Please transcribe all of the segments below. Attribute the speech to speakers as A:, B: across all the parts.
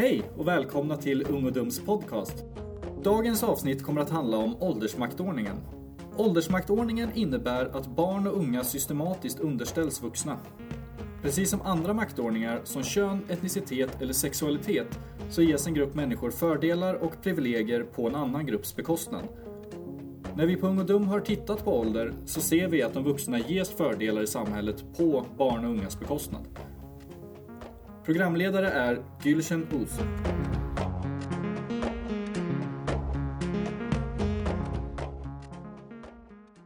A: Hej och välkomna till Ung och Dums podcast. Dagens avsnitt kommer att handla om åldersmaktordningen. Åldersmaktordningen innebär att barn och unga systematiskt underställs vuxna. Precis som andra maktordningar som kön, etnicitet eller sexualitet så ges en grupp människor fördelar och privilegier på en annan grupps bekostnad. När vi på Ung och Dum har tittat på ålder så ser vi att de vuxna ges fördelar i samhället på barn och ungas bekostnad. Programledare är Gülşen Uz.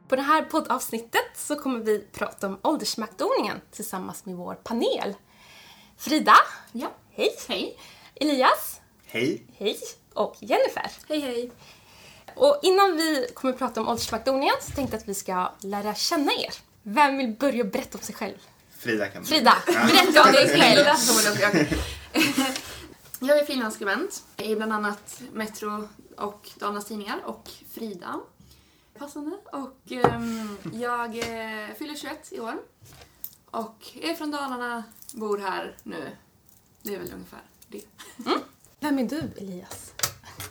B: På det här poddavsnittet så kommer vi prata om åldersmaktordningen tillsammans med vår panel. Frida,
C: Ja.
B: hej.
C: Hej.
B: Elias,
D: Hej!
B: hej. Och Jennifer.
C: Hej, hej.
B: Och innan vi kommer prata om åldersmaktordningen så tänkte jag att vi ska lära känna er. Vem vill börja berätta om sig själv?
D: Frida kan
B: Frida, berätta om
C: det
B: dig själv.
C: Jag är frilansskribent i bland annat Metro och Dalarnas Tidningar och Frida. Passande. Och ehm, jag eh, fyller 21 i år. Och är från Dalarna, bor här nu. Det är väl ungefär det.
B: Vem är du, Elias?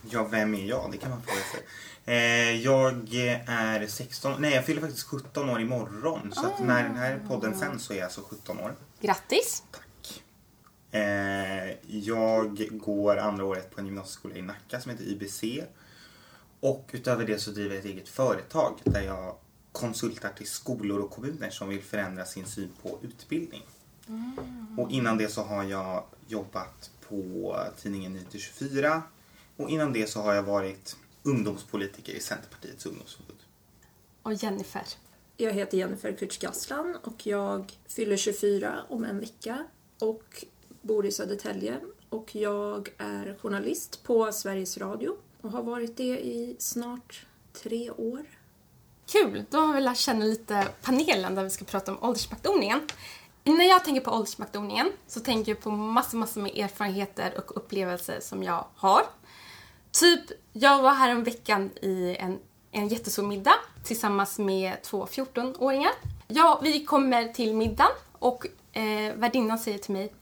D: Ja, vem är jag? Det kan man fråga sig. Eh, jag är 16, nej jag fyller faktiskt 17 år imorgon. Så att när den här podden sen så är jag alltså 17 år.
B: Grattis.
D: Tack. Eh, jag går andra året på en gymnasieskola i Nacka som heter IBC. Och utöver det så driver jag ett eget företag där jag konsultar till skolor och kommuner som vill förändra sin syn på utbildning. Och innan det så har jag jobbat på tidningen IT24 och innan det så har jag varit ungdomspolitiker i Centerpartiets ungdomsförbund.
B: Och Jennifer.
E: Jag heter Jennifer Kutschgasslan och jag fyller 24 om en vecka och bor i Södertälje. Och jag är journalist på Sveriges Radio och har varit det i snart tre år.
B: Kul, då har vi lärt känna lite panelen där vi ska prata om åldersmaktordningen. När jag tänker på åldersmaktordningen så tänker jag på massor, massor med erfarenheter och upplevelser som jag har. Typ, jag var här en veckan i en, en jättestor middag tillsammans med två 14-åringar. Ja, vi kommer till middagen och eh, värdinnan säger till mig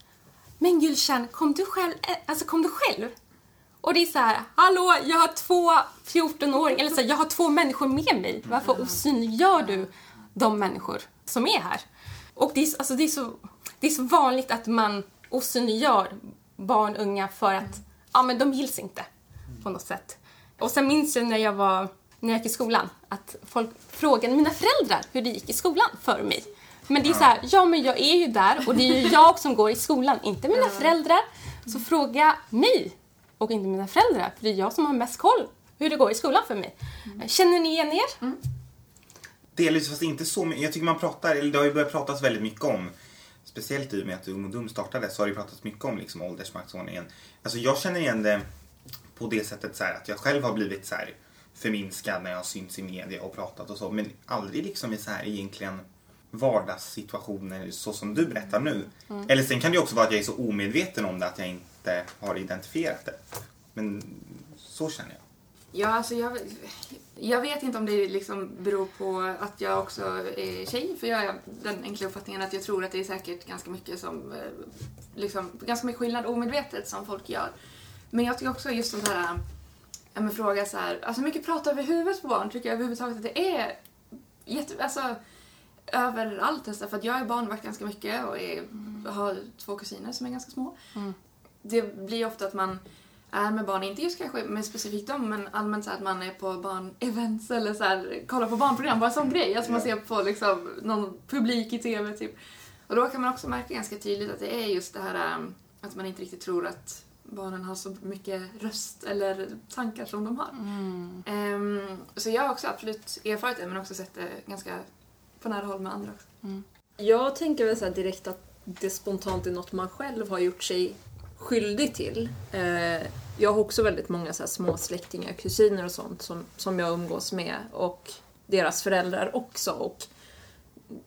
B: Men Gülşen, kom du själv? Eh, alltså kom du själv? Och det är så här, hallå, jag har två 14-åringar, eller så här, jag har två människor med mig. Varför osynliggör du de människor som är här? Och det är, alltså, det är, så, det är så vanligt att man osynliggör barn och unga för att ja, men de gills inte på något sätt. Och sen minns jag när jag var när jag gick i skolan att folk frågade mina föräldrar hur det gick i skolan för mig. Men det är så här, ja men jag är ju där och det är ju jag som går i skolan, inte mina föräldrar. Så fråga mig och inte mina föräldrar, för det är jag som har mest koll hur det går i skolan för mig. Känner ni igen er?
D: Delvis fast inte så mycket. Jag tycker man pratar, eller det har ju börjat pratas väldigt mycket om Speciellt i och med att Ung och Dum startade så har det pratats mycket om liksom åldersmaktsordningen. Alltså jag känner igen det på det sättet så här, att jag själv har blivit så här förminskad när jag synts i media och pratat och så. Men aldrig liksom i så här egentligen vardagssituationer så som du berättar nu. Eller sen kan det också vara att jag är så omedveten om det att jag inte har identifierat det. Men så känner jag.
C: Ja, alltså jag, jag vet inte om det liksom beror på att jag också är tjej. För jag har den enkla uppfattningen att jag tror att det är säkert ganska mycket som, eh, liksom, ganska mycket skillnad omedvetet som folk gör. Men jag tycker också just sånt här, ja men fråga så här, alltså mycket prata över huvudet på barn tycker jag överhuvudtaget att det är jätte, alltså överallt nästan. För att jag är barnvakt ganska mycket och är, har två kusiner som är ganska små. Det blir ofta att man är med barn, inte just kanske med specifikt dem, men allmänt så här att man är på barnevents eller så här, kollar på barnprogram, bara en sån grej. Alltså man ser på liksom någon publik i TV typ. Och då kan man också märka ganska tydligt att det är just det här ähm, att man inte riktigt tror att barnen har så mycket röst eller tankar som de har. Ehm, så jag har också absolut erfarit det, men också sett det ganska på nära håll med andra också.
E: Jag tänker väl så här direkt att det spontant är något man själv har gjort sig skyldig till. Eh, jag har också väldigt många så här små släktingar, kusiner och sånt som, som jag umgås med och deras föräldrar också. Och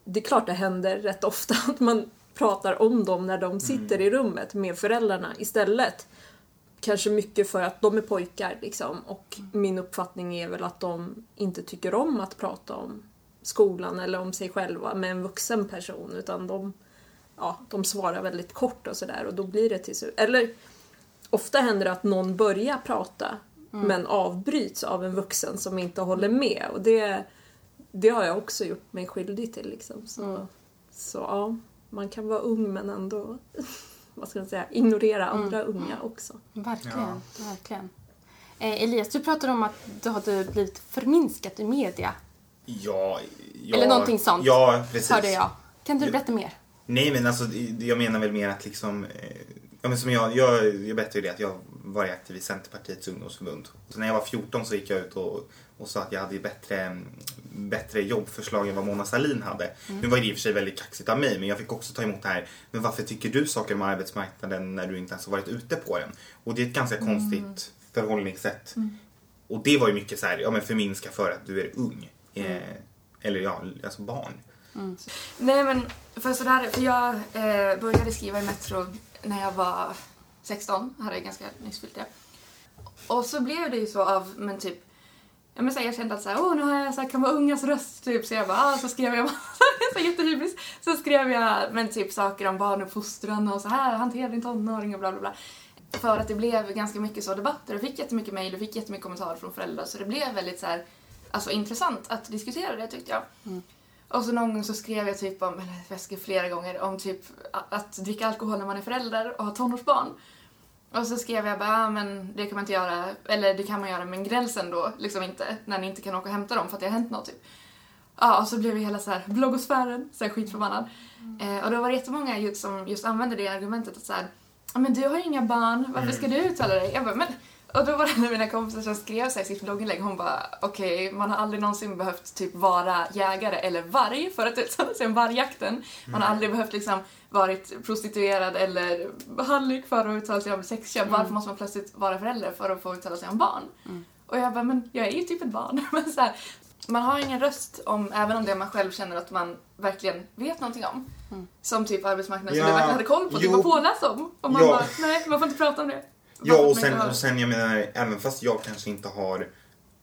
E: det är klart det händer rätt ofta att man pratar om dem när de sitter i rummet med föräldrarna istället. Kanske mycket för att de är pojkar liksom och min uppfattning är väl att de inte tycker om att prata om skolan eller om sig själva med en vuxen person utan de, ja, de svarar väldigt kort och sådär och då blir det till slut, eller ofta händer det att någon börjar prata men avbryts av en vuxen som inte håller med. Och det, det har jag också gjort mig skyldig till. Liksom. Så, så ja, man kan vara ung men ändå vad ska man säga, ignorera andra unga också.
B: Verkligen, verkligen. Eh, Elias, du pratade om att du hade blivit förminskat i media.
D: Ja, ja,
B: Eller någonting sånt.
D: Ja, precis.
B: Hörde jag. Kan du berätta mer?
D: Nej, men alltså jag menar väl mer att liksom... Eh, ja, men som jag, jag, jag berättade ju det att jag var aktiv i Centerpartiets ungdomsförbund. Så när jag var 14 så gick jag ut och, och sa att jag hade bättre, bättre jobbförslag än vad Mona Sahlin hade.
B: Mm.
D: Nu var det i och för sig väldigt kaxigt av mig men jag fick också ta emot det här. Men varför tycker du saker om arbetsmarknaden när du inte ens har varit ute på den? Och det är ett ganska
B: Mm.
D: konstigt förhållningssätt. Och det var ju mycket så här, ja men förminska för att du är ung.
B: Mm.
D: Eh, eller ja, alltså barn.
C: Nej men för sådär, för jag eh, började skriva i Metro när jag var 16, hade jag ganska nyss fyllt det. Och så blev det ju så av, men typ, ja men så här, jag kände att såhär, åh nu har jag så här, kan vara ungas röst typ, så jag bara, ah, så skrev jag, så jättehybris, så skrev jag men typ saker om barnuppfostran och så här, hantera din tonåring och bla bla bla. För att det blev ganska mycket så debatter och fick jättemycket mejl och fick jättemycket kommentarer från föräldrar så det blev väldigt så här, alltså intressant att diskutera det tyckte jag. Och så någon gång så skrev jag typ om, eller jag skrev flera gånger, om typ att dricka alkohol när man är förälder och har tonårsbarn. Och så skrev jag bara, ah, men det kan man inte göra, eller det kan man göra men gränsen då liksom inte, när ni inte kan åka och hämta dem för att det har hänt något typ. Ja, och så blev ju hela så här bloggosfären så här skitförbannad. Eh, och då var det jättemånga ju som just använde det argumentet att så här, "Ja, men du har ju inga barn, varför ska du uttala dig? Jag bara, men och då var det en av mina kompisar som skrev så i sitt blogginlägg, hon bara okej, man har aldrig någonsin behövt typ vara jägare eller varg för att uttala sig om vargjakten. Man har aldrig behövt liksom varit prostituerad eller hallick för att uttala sig om sexköp. Varför måste man plötsligt vara förälder för att få uttala sig om barn? Och jag bara, men jag är ju typ ett barn. men så här, man har ingen röst om, även om det man själv känner att man verkligen vet någonting om. Som typ arbetsmarknaden som
D: Ja,
C: du verkligen hade koll på,
D: jo.
C: var påläst om. Och man
D: Ja.
C: bara, nej, man får inte prata om det.
D: Ja, och sen, och sen jag menar, även fast jag kanske inte har...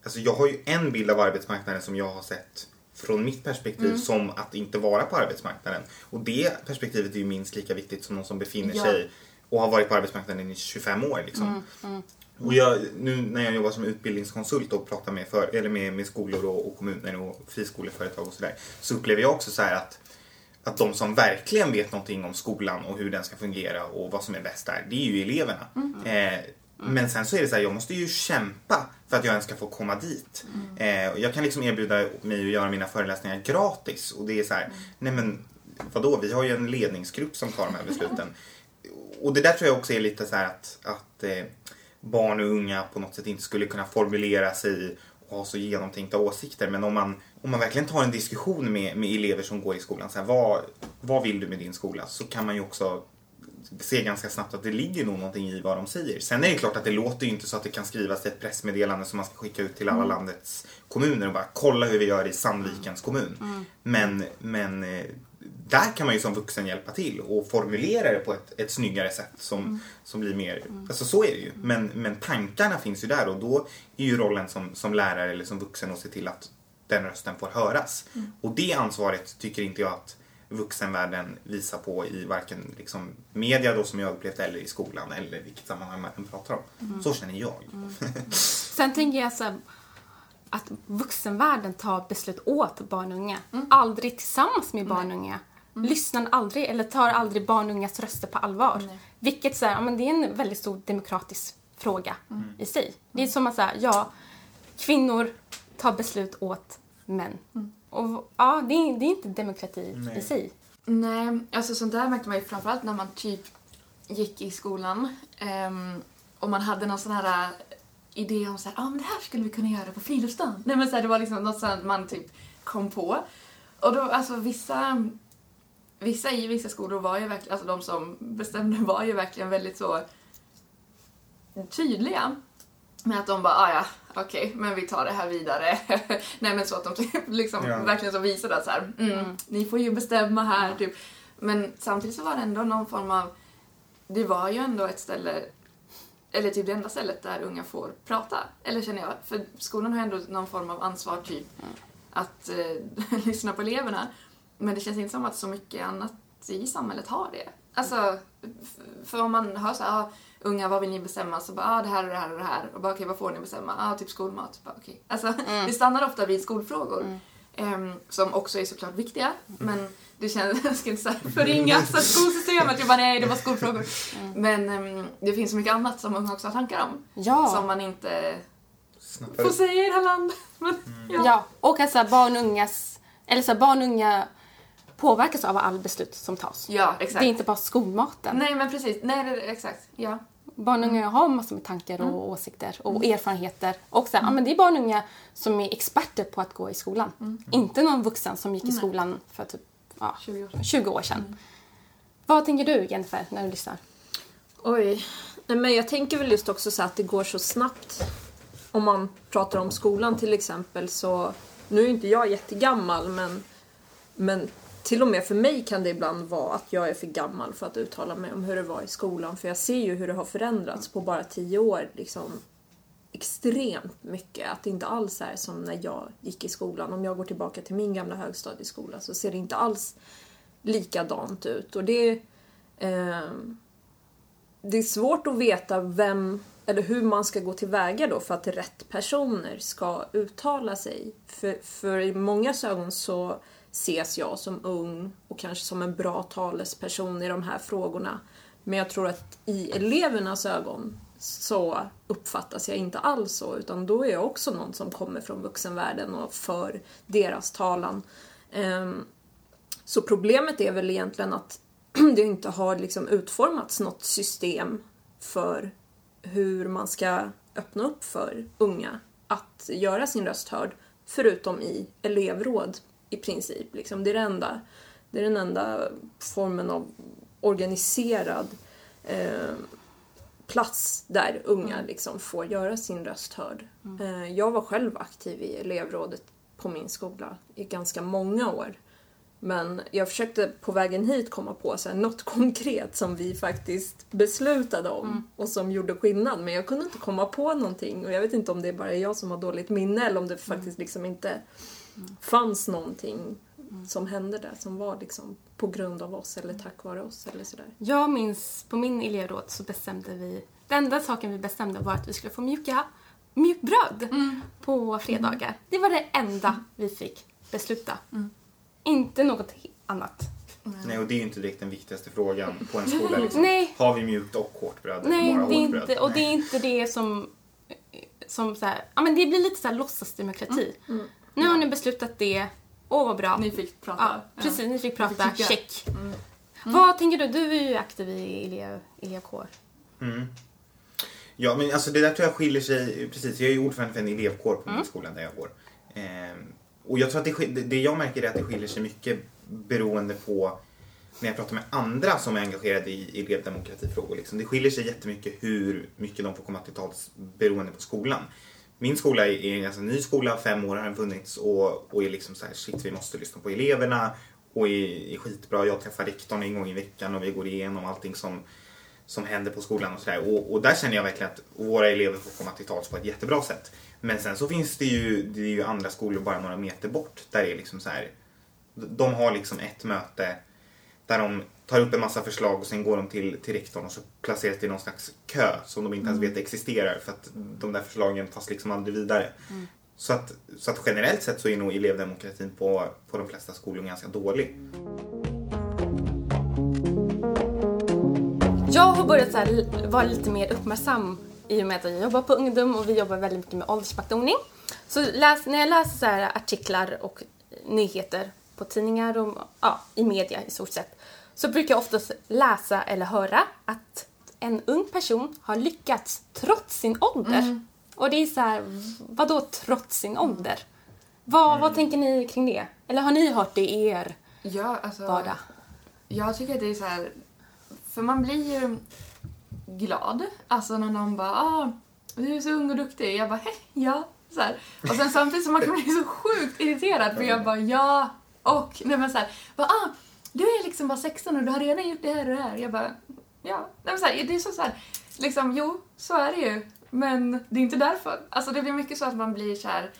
D: Alltså jag har ju en bild av arbetsmarknaden som jag har sett från mitt perspektiv
C: Mm.
D: som att inte vara på arbetsmarknaden. Och det perspektivet är ju minst lika viktigt som någon som befinner
C: Ja.
D: sig och har varit på arbetsmarknaden i 25 år. Liksom.
C: Mm,
D: Och jag, nu när jag jobbar som utbildningskonsult och pratar med, för, eller med, med skolor och, och kommuner och friskoleföretag och sådär så upplever jag också så här att att de som verkligen vet någonting om skolan och hur den ska fungera och vad som är bäst där, det är ju eleverna. Eh, men sen så är det så här, jag måste ju kämpa för att jag ens ska få komma dit. Eh, och jag kan liksom erbjuda mig att göra mina föreläsningar gratis och det är så här, nej men vadå, vi har ju en ledningsgrupp som tar de här besluten. Och det där tror jag också är lite så här att, att eh, barn och unga på något sätt inte skulle kunna formulera sig ha så genomtänkta åsikter. Men om man, om man verkligen tar en diskussion med, med elever som går i skolan, så här, vad, vad vill du med din skola? Så kan man ju också se ganska snabbt att det ligger nog någonting i vad de säger. Sen är det klart att det låter ju inte så att det kan skrivas ett pressmeddelande som man ska skicka ut till alla landets kommuner och bara kolla hur vi gör i Sandvikens kommun. Men, men eh, där kan man ju som vuxen hjälpa till och formulera det på ett, ett snyggare sätt som, som blir mer, alltså så är det ju. Men, men tankarna finns ju där och då är ju rollen som, som lärare eller som vuxen att se till att den rösten får höras. Och det ansvaret tycker inte jag att vuxenvärlden visar på i varken liksom, media då som jag upplevt eller i skolan eller vilket sammanhang man pratar om. Så känner jag.
B: Sen tänker jag så här, att vuxenvärlden tar beslut åt barn och unga. Aldrig tillsammans med barn och unga. Lyssnar aldrig, eller tar aldrig barn och ungas röster på allvar. Vilket så här, ja, men det är en väldigt stor demokratisk fråga i sig. Det är som att säga, ja, kvinnor tar beslut åt män. Och ja, det är, det är inte demokrati
D: Nej.
B: i sig.
C: Nej, alltså sånt där märkte man ju framförallt när man typ gick i skolan ehm, och man hade någon sån här äh, idé om så här, ah, men det här skulle vi kunna göra på friluftsdagen. Nej men så här, det var liksom något sånt man typ kom på. Och då, alltså vissa, vissa i vissa skolor var ju verkligen, alltså de som bestämde var ju verkligen väldigt så tydliga. Med att de bara, ah, ja, okej, men vi tar det här vidare. Nej men så att de typ liksom
D: Ja.
C: verkligen så visade att så här, mm, ni får ju bestämma här typ. Men samtidigt så var det ändå någon form av, det var ju ändå ett ställe, eller typ det enda stället där unga får prata. Eller känner jag, för skolan har ändå någon form av ansvar typ att eh, lyssna på eleverna. Men det känns inte som att så mycket annat i samhället har det. Alltså, f- för om man hör så här, ah, unga vad vill ni bestämma? Så bara, ah, det här och det här och det här. Och bara, okej vad får ni bestämma? Ah, typ skolmat. Bara, okej. Alltså, det stannar ofta vid skolfrågor. Ehm, som också är såklart viktiga. Men det känns, jag ska inte så här förringa skolsystemet. Jag bara, nej det var skolfrågor. Men ehm, det finns så mycket annat som unga också har tankar om.
B: Ja.
C: Som man inte
D: Snappar
C: får säga i det här landet. Men, ja.
B: Ja, och att så här, barn och ungas, eller så barn och unga påverkas av all beslut som tas.
C: ja, exakt.
B: Det är inte bara skolmaten.
C: Nej men precis, nej det, exakt. Ja.
B: Barn och unga har massor med tankar och åsikter och erfarenheter. Och så här, ja, men det är barn och unga som är experter på att gå i skolan. Inte någon vuxen som gick i skolan för typ ja,
C: 20 år sedan.
B: 20 år sedan. Vad tänker du Jennifer när du lyssnar?
E: Oj. Nej, men jag tänker väl just också så att det går så snabbt. Om man pratar om skolan till exempel så, nu är inte jag jättegammal men, men till och med för mig kan det ibland vara att jag är för gammal för att uttala mig om hur det var i skolan. För jag ser ju hur det har förändrats på bara tio år. Liksom, extremt mycket. Att det inte alls är som när jag gick i skolan. Om jag går tillbaka till min gamla högstadieskola så ser det inte alls likadant ut. Och det... eh, det är svårt att veta vem eller hur man ska gå tillväga då för att rätt personer ska uttala sig. För, för i många ögon så ses jag som ung och kanske som en bra talesperson i de här frågorna. Men jag tror att i elevernas ögon så uppfattas jag inte alls så utan då är jag också någon som kommer från vuxenvärlden och för deras talan. Ehm, så problemet är väl egentligen att det inte har liksom utformats något system för hur man ska öppna upp för unga att göra sin röst hörd. Förutom i elevråd i princip. Liksom. Det, är det, enda, det är den enda formen av organiserad eh, plats där unga liksom får göra sin röst hörd. Eh, jag var själv aktiv i elevrådet på min skola i ganska många år. Men jag försökte på vägen hit komma på så här, något konkret som vi faktiskt beslutade om och som gjorde skillnad. Men jag kunde inte komma på någonting och jag vet inte om det är bara jag som har dåligt minne eller om det faktiskt liksom inte fanns någonting som hände där som var liksom på grund av oss eller tack vare oss eller sådär.
B: Jag minns på min elevråd så bestämde vi, den enda saken vi bestämde var att vi skulle få mjuka, mjukt bröd på fredagar. Det var det enda vi fick besluta. Inte något annat.
D: Nej, och det är ju inte direkt den viktigaste frågan på en skola. Liksom.
B: Nej.
D: Har vi mjukt och hårt bröd?
B: Nej,
D: bara
B: det är inte, och det
D: Nej.
B: är inte det som, som så här, ja men det blir lite så här låtsasdemokrati. Nu har ni beslutat det, åh vad bra.
C: Ni fick prata.
B: Ja, precis, ni fick prata,
C: tycka.
B: check. Vad tänker du? Du är ju aktiv i elev, elevkår.
D: Mm. Ja, men alltså det där tror jag skiljer sig. Precis, jag är ju ordförande för en elevkår på
B: Mm.
D: min skola där jag går. Ehm, och jag tror att det- det jag märker är att det skiljer sig mycket beroende på när jag pratar med andra som är engagerade i elevdemokratifrågor. Liksom. Det skiljer sig jättemycket hur mycket de får komma till tals beroende på skolan. Min skola är en ganska ny skola, fem år har den funnits och, och är liksom så här, shit vi måste lyssna på eleverna och är, är skitbra. Jag träffar rektorn en gång i veckan och vi går igenom allting som, som händer på skolan och sådär. Och, och där känner jag verkligen att våra elever får komma till tals på ett jättebra sätt. Men sen så finns det ju, det är ju andra skolor bara några meter bort där det är liksom så här. De har liksom ett möte där de tar upp en massa förslag och sen går de till, till rektorn och så placeras det i någon slags kö som de inte ens vet existerar för att de där förslagen tas liksom aldrig vidare. Så, att, så att generellt sett så är nog elevdemokratin på, på de flesta skolor ganska dålig.
B: Jag har börjat här, vara lite mer uppmärksam i och med att jag jobbar på ungdom och vi jobbar väldigt mycket med åldersbaktoning. Så läs, när jag läser så artiklar och nyheter på tidningar och ja, i media i stort sett så brukar jag oftast läsa eller höra att en ung person har lyckats trots sin ålder. Och det är så här, vadå trots sin ålder? Vad, vad tänker ni kring det? Eller har ni hört det i er
C: Ja, alltså.
B: vardag?
C: Jag tycker att det är så här. För man blir ju glad. Alltså när någon bara ah, du är så ung och duktig. Jag bara hej, ja. Så här. Och sen samtidigt så man kan bli så sjukt irriterad för jag bara ja och. Nej men så här, bara, ah, du är liksom bara 16 och du har redan gjort det här och det här. Jag bara ja. Nej, men så här, det är så, så här, liksom jo, så är det ju. Men det är inte därför. Alltså det blir mycket så att man blir så här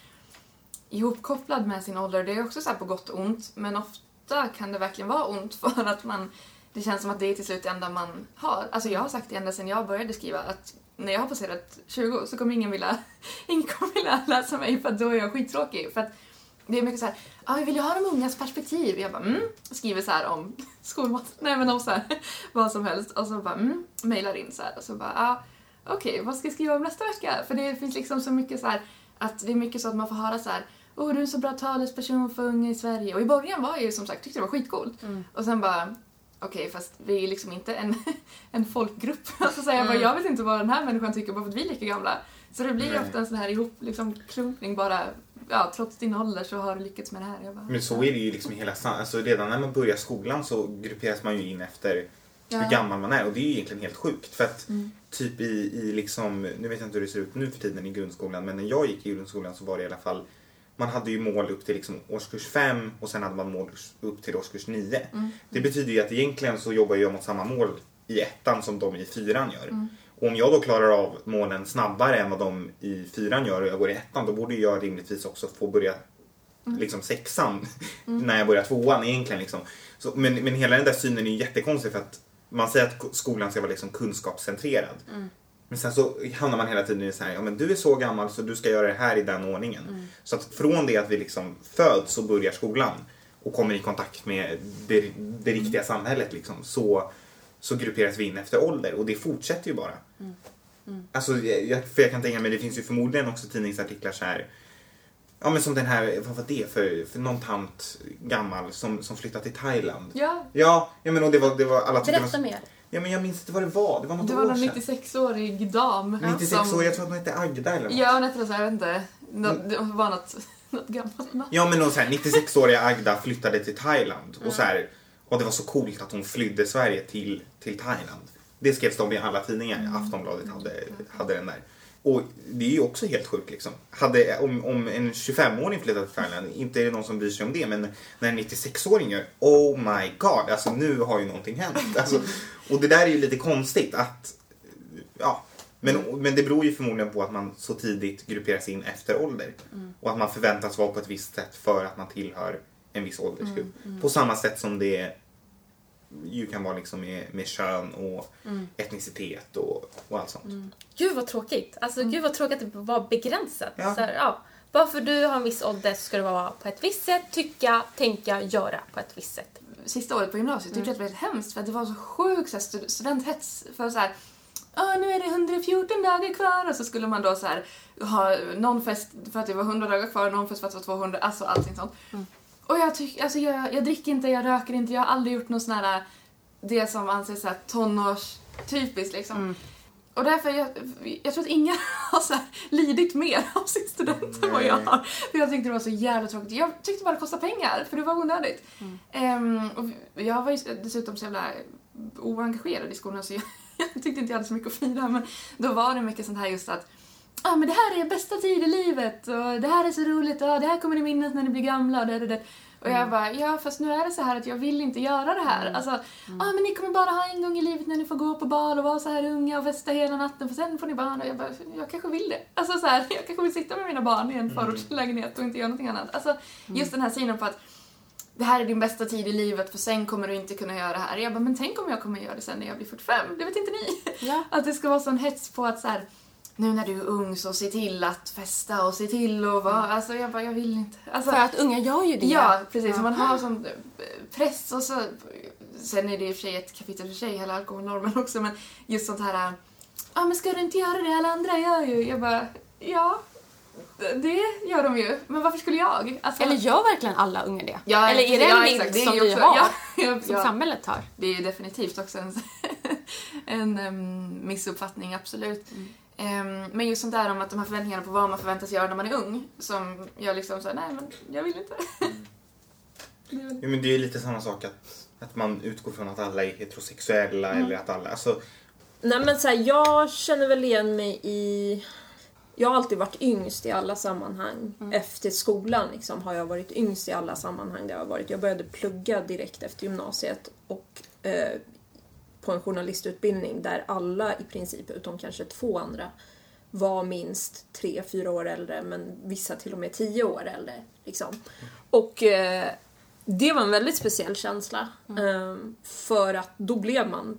C: ihopkopplad med sin ålder. Det är också så här på gott och ont. Men ofta kan det verkligen vara ont för att man det känns som att det är till slut det enda man har. Alltså jag har sagt det ända sedan jag började skriva att när jag har passerat 20 så kommer ingen vilja, ingen kommer vilja läsa mig för att då är jag skittråkig. För att det är mycket så här, ah, jag vill ju ha de ungas perspektiv. Jag bara, mm, skriver så här om skolmat, nej men om så här, vad som helst. Och så bara, mm, mejlar in så här. Och så bara, ah, okej, okay, vad ska jag skriva om nästa vecka? För det finns liksom så mycket så här, att det är mycket så att man får höra så här, åh oh, du är så bra talesperson för unga i Sverige. Och i början var jag ju som sagt, tyckte det var skitcoolt. Mm. Och sen bara, okej okay, fast vi är liksom inte en, en folkgrupp. Alltså, så jag, bara, mm. jag vet inte vad den här människan tycker bara för att vi är lika gamla. Så det blir Nej. ofta en sån här ihop, liksom, klumpning bara ja, trots din ålder så har du lyckats med det här. Bara,
D: men så är det ju liksom i hela alltså Redan när man börjar skolan så grupperas man ju in efter ja. hur gammal man är och det är ju egentligen helt sjukt. För att mm. typ i, i liksom, nu vet jag inte hur det ser ut nu för tiden i grundskolan men när jag gick i grundskolan så var det i alla fall man hade ju mål upp till liksom årskurs 5 och sen hade man mål upp till årskurs 9. Mm. Det betyder ju att egentligen så jobbar jag mot samma mål i ettan som de i fyran gör. Mm. Och om jag då klarar av målen snabbare än vad de i fyran gör och jag går i ettan då borde jag rimligtvis också få börja mm. liksom sexan mm. när jag börjar tvåan egentligen. Liksom. Så, men, men hela den där synen är ju jättekonstig för att man säger att skolan ska vara liksom kunskapscentrerad. Mm. Men sen så hamnar man hela tiden i så här, ja men du är så gammal så du ska göra det här i den ordningen. Mm. Så att från det att vi liksom föds och börjar skolan och kommer i kontakt med det, det riktiga samhället liksom, så, så grupperas vi in efter ålder och det fortsätter ju bara. Mm. Mm. Alltså, jag, för jag kan tänka mig, det finns ju förmodligen också tidningsartiklar så här Ja men som den här, vad var det för, för någon tant gammal som, som flyttade till Thailand.
C: Ja.
D: Ja, ja men och det var, det var alla
B: Berätta mer.
D: Ja men jag minns inte vad det var. Det var något
C: Det var någon 96-årig dam.
D: 96 som... år, jag tror att hon hette Agda eller något.
C: Ja hon hette det så, jag vet inte. Det var något, något gammalt namn.
D: Ja men 96-åriga Agda flyttade till Thailand. Och, så här, och det var så coolt att hon flydde Sverige till, till Thailand. Det skrevs de i alla tidningar. Mm. Aftonbladet hade, hade den där. Och det är ju också helt sjukt liksom. Hade, om, om en 25-åring flyttat till Thailand, inte är det någon som bryr sig om det, men när en 96-åring gör Oh my god, alltså nu har ju någonting hänt. Alltså, och det där är ju lite konstigt att, ja. Men, men det beror ju förmodligen på att man så tidigt grupperas in efter ålder. Mm. Och att man förväntas vara på ett visst sätt för att man tillhör en viss åldersgrupp. Mm, mm. På samma sätt som det ju kan vara liksom med, med kön och mm. etnicitet och, och allt sånt. Mm.
B: Gud vad tråkigt. Alltså mm. gud vad tråkigt att det var begränsat. Ja. Så här, ja. Bara för du har en viss ålder så ska du vara på ett visst sätt, tycka, tänka, göra på ett visst sätt.
C: Sista året på gymnasiet tyckte jag mm. att det var helt hemskt för att det var så sjukt studenthets för så här ah, nu är det 114 dagar kvar och så skulle man då så här ha någon fest för att det var 100 dagar kvar och någon fest för att det var 200, alltså allting sånt. Mm. Och jag tycker, alltså jag, jag dricker inte, jag röker inte, jag har aldrig gjort något sån här, det som anses såhär tonårstypiskt liksom. Mm. Och därför, jag, jag tror att ingen har så här lidit mer av sin student än vad jag har. För jag tyckte det var så jävla tråkigt. Jag tyckte bara det kostade pengar, för det var onödigt. Mm. Um, och jag var ju dessutom så jävla oengagerad i skolan så jag, jag tyckte inte jag hade så mycket att fira. Men då var det mycket sånt här just att ah, men det här är bästa tid i livet och det här är så roligt och det här kommer ni minnas när ni blir gamla och det, det, det. Och jag mm. bara, ja fast nu är det så här att jag vill inte göra det här. Mm. Alltså, mm. ah, men ni kommer bara ha en gång i livet när ni får gå på bal och vara så här unga och festa hela natten för sen får ni barn. Och jag bara, jag kanske vill det. Alltså så här, jag kanske vill sitta med mina barn i en förortslägenhet och inte göra någonting annat. Alltså just den här synen på att det här är din bästa tid i livet för sen kommer du inte kunna göra det här. Jag bara, men tänk om jag kommer göra det sen när jag blir 45? Det vet inte ni. Ja. Att det ska vara sån hets på att så här, nu när du är ung så se till att festa och se till och vara... Mm. Alltså jag bara, jag vill inte. Alltså,
B: För att unga gör ju det.
C: Ja, precis. Ja. Man har sån eh, press och så... Sen är det i och för sig ett kapitel för sig, hela alkoholnormen också, men just sånt här... Ja, ah, men ska du inte göra det alla andra gör ju? Jag bara, ja. Det gör de ju, men varför skulle jag?
B: Alltså, Eller gör verkligen alla unga det? Ja, Eller är det en bild som vi har? Ja, som samhället har?
C: Det är definitivt också en, en um, missuppfattning, absolut. Mm. Um, men just sånt där om att de här förväntningarna på vad man förväntas göra när man är ung, som jag liksom sa, nej men jag vill inte.
D: Mm. ja, men det är ju lite samma sak att, att man utgår från att alla är heterosexuella mm. eller att alla, alltså...
E: Nej men så här, jag känner väl igen mig i... Jag har alltid varit yngst i alla sammanhang. Mm. Efter skolan liksom, har jag varit yngst i alla sammanhang där jag har varit. Jag började plugga direkt efter gymnasiet och eh, på en journalistutbildning där alla i princip, utom kanske två andra, var minst tre, fyra år äldre men vissa till och med tio år äldre. Liksom. Och eh, det var en väldigt speciell känsla. Ehm, för att då blev man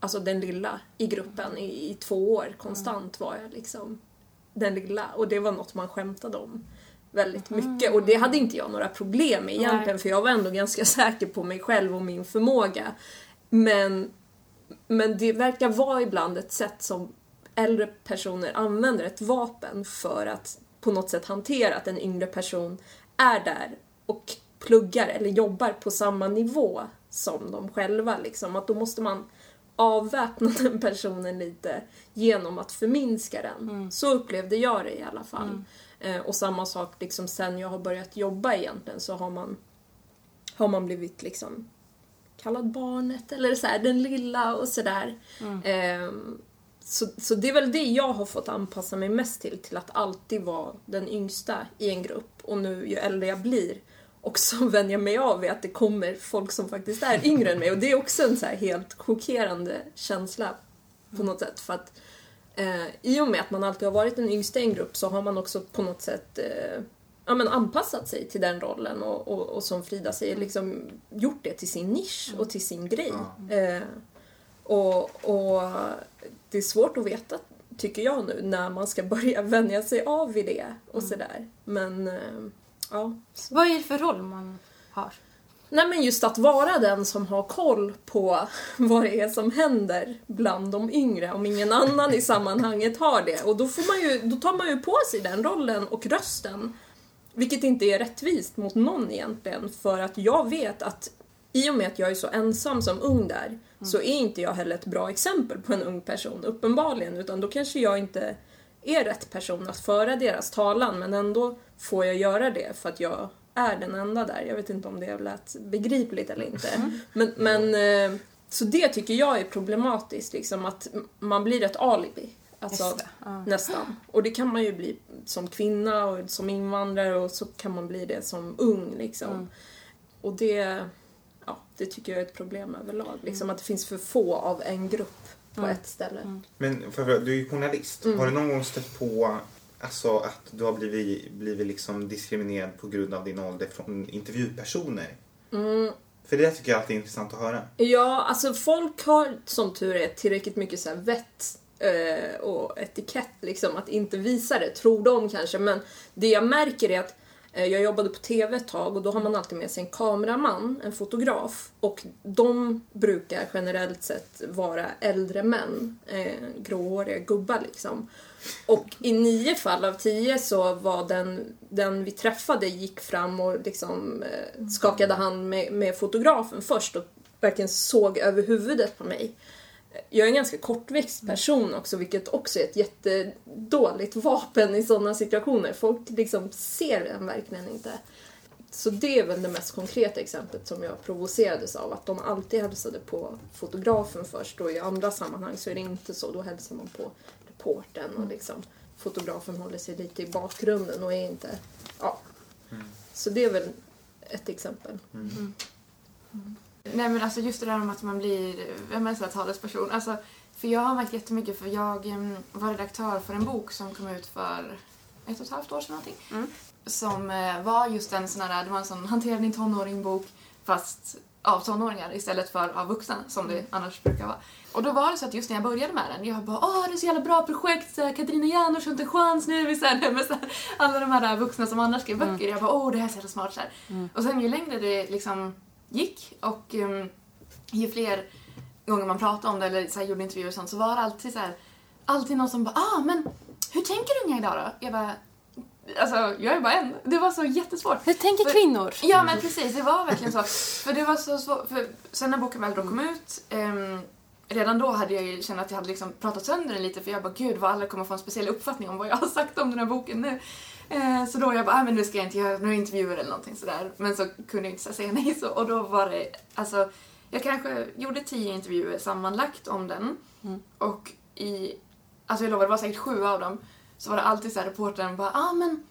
E: alltså den lilla i gruppen i, i två år. Konstant var jag liksom den lilla. Och det var något man skämtade om väldigt mycket. Och det hade inte jag några problem med egentligen
B: Nej.
E: för jag var ändå ganska säker på mig själv och min förmåga. Men, men det verkar vara ibland ett sätt som äldre personer använder ett vapen för att på något sätt hantera att en yngre person är där och pluggar eller jobbar på samma nivå som de själva. Liksom. Att då måste man avväpna den personen lite genom att förminska den. Så upplevde jag det i alla fall. Eh, och samma sak liksom sen jag har börjat jobba egentligen så har man, har man blivit liksom kallad barnet eller så här, den lilla och sådär. Ehm, så, så det är väl det jag har fått anpassa mig mest till, till att alltid vara den yngsta i en grupp. Och nu ju äldre jag blir också vänjer jag mig av vid att det kommer folk som faktiskt är yngre än mig. Och det är också en så här helt chockerande känsla på något sätt. För att eh, i och med att man alltid har varit den yngsta i en grupp så har man också på något sätt eh, ja, men anpassat sig till den rollen och, och, och som Frida säger, liksom gjort det till sin nisch och till sin grej. Eh, och, och det är svårt att veta, tycker jag nu, när man ska börja vänja sig av vid det och sådär. Men, eh, ja.
B: Vad är det för roll man har?
E: Nej men just att vara den som har koll på vad det är som händer bland de yngre om ingen annan i sammanhanget har det. Och då, får man ju, då tar man ju på sig den rollen och rösten. Vilket inte är rättvist mot någon egentligen för att jag vet att i och med att jag är så ensam som ung där så är inte jag heller ett bra exempel på en ung person uppenbarligen utan då kanske jag inte är rätt person att föra deras talan men ändå får jag göra det för att jag är den enda där. Jag vet inte om det lät begripligt eller inte. Men, men eh, så det tycker jag är problematiskt liksom att man blir ett alibi. Alltså,
B: ja.
E: Nästan. Och det kan man ju bli som kvinna och som invandrare och så kan man bli det som ung liksom. Och det, ja, det tycker jag är ett problem överlag. Liksom att det finns för få av en grupp på ett ställe.
D: Men för, för, du är ju journalist. Har du någon gång stött på alltså, att du har blivit, blivit liksom diskriminerad på grund av din ålder från intervjupersoner? För det tycker jag alltid är intressant att höra.
E: Ja, alltså folk har som tur är tillräckligt mycket så här vett eh, och etikett liksom att inte visa det, tror de kanske. Men det jag märker är att eh, jag jobbade på TV ett tag och då har man alltid med sig en kameraman, en fotograf. Och de brukar generellt sett vara äldre män, eh, gråhåriga gubbar liksom. Och i nio fall av tio så var den, den vi träffade gick fram och liksom eh, skakade hand med, med fotografen först och verkligen såg över huvudet på mig. Jag är en ganska kortväxt person också, vilket också är ett jättedåligt vapen i sådana situationer. Folk liksom ser den verkligen inte. Så det är väl det mest konkreta exemplet som jag provocerades av. Att de alltid hälsade på fotografen först och i andra sammanhang så är det inte så. Då hälsar man på reportern och liksom fotografen håller sig lite i bakgrunden och är inte... Ja. Så det är väl ett exempel.
C: Nej men alltså just det där om att man blir, här talesperson? Alltså, för jag har märkt jättemycket för jag em, var redaktör för en bok som kom ut för ett och ett halvt år sedan någonting. Som eh, var just en sån här, det var en sån hantera din tonåring-bok fast av tonåringar istället för av vuxna som det annars brukar vara. Och då var det så att just när jag började med den, jag bara åh det är så jävla bra projekt, Katarina Janouch har inte en chans nu, vi här, med så här, alla de här vuxna som annars skrev böcker. Jag bara åh det här är så jävla smart så här. Och sen ju längre det liksom gick och um, ju fler gånger man pratade om det eller så här, gjorde intervjuer och sånt så var det alltid så här, alltid någon som bara ah men hur tänker unga idag då? Jag bara Alltså, jag är bara en. Det var så jättesvårt.
B: Hur tänker
C: För-
B: kvinnor?
C: Ja, men precis. Det var verkligen så. För det var så svårt. För sen när boken väl då kom ut, ehm, redan då hade jag ju känt att jag hade liksom pratat sönder den lite för jag bara gud vad alla kommer få en speciell uppfattning om vad jag har sagt om den här boken nu. Eh, så då jag bara, ah, men nu ska jag inte göra några intervjuer eller någonting sådär. Men så kunde jag inte säga nej så. Och då var det, alltså, jag kanske gjorde tio intervjuer sammanlagt om den. Och i, alltså jag lovar, det var säkert sju av dem. Så var det alltid så här reportern bara, ah men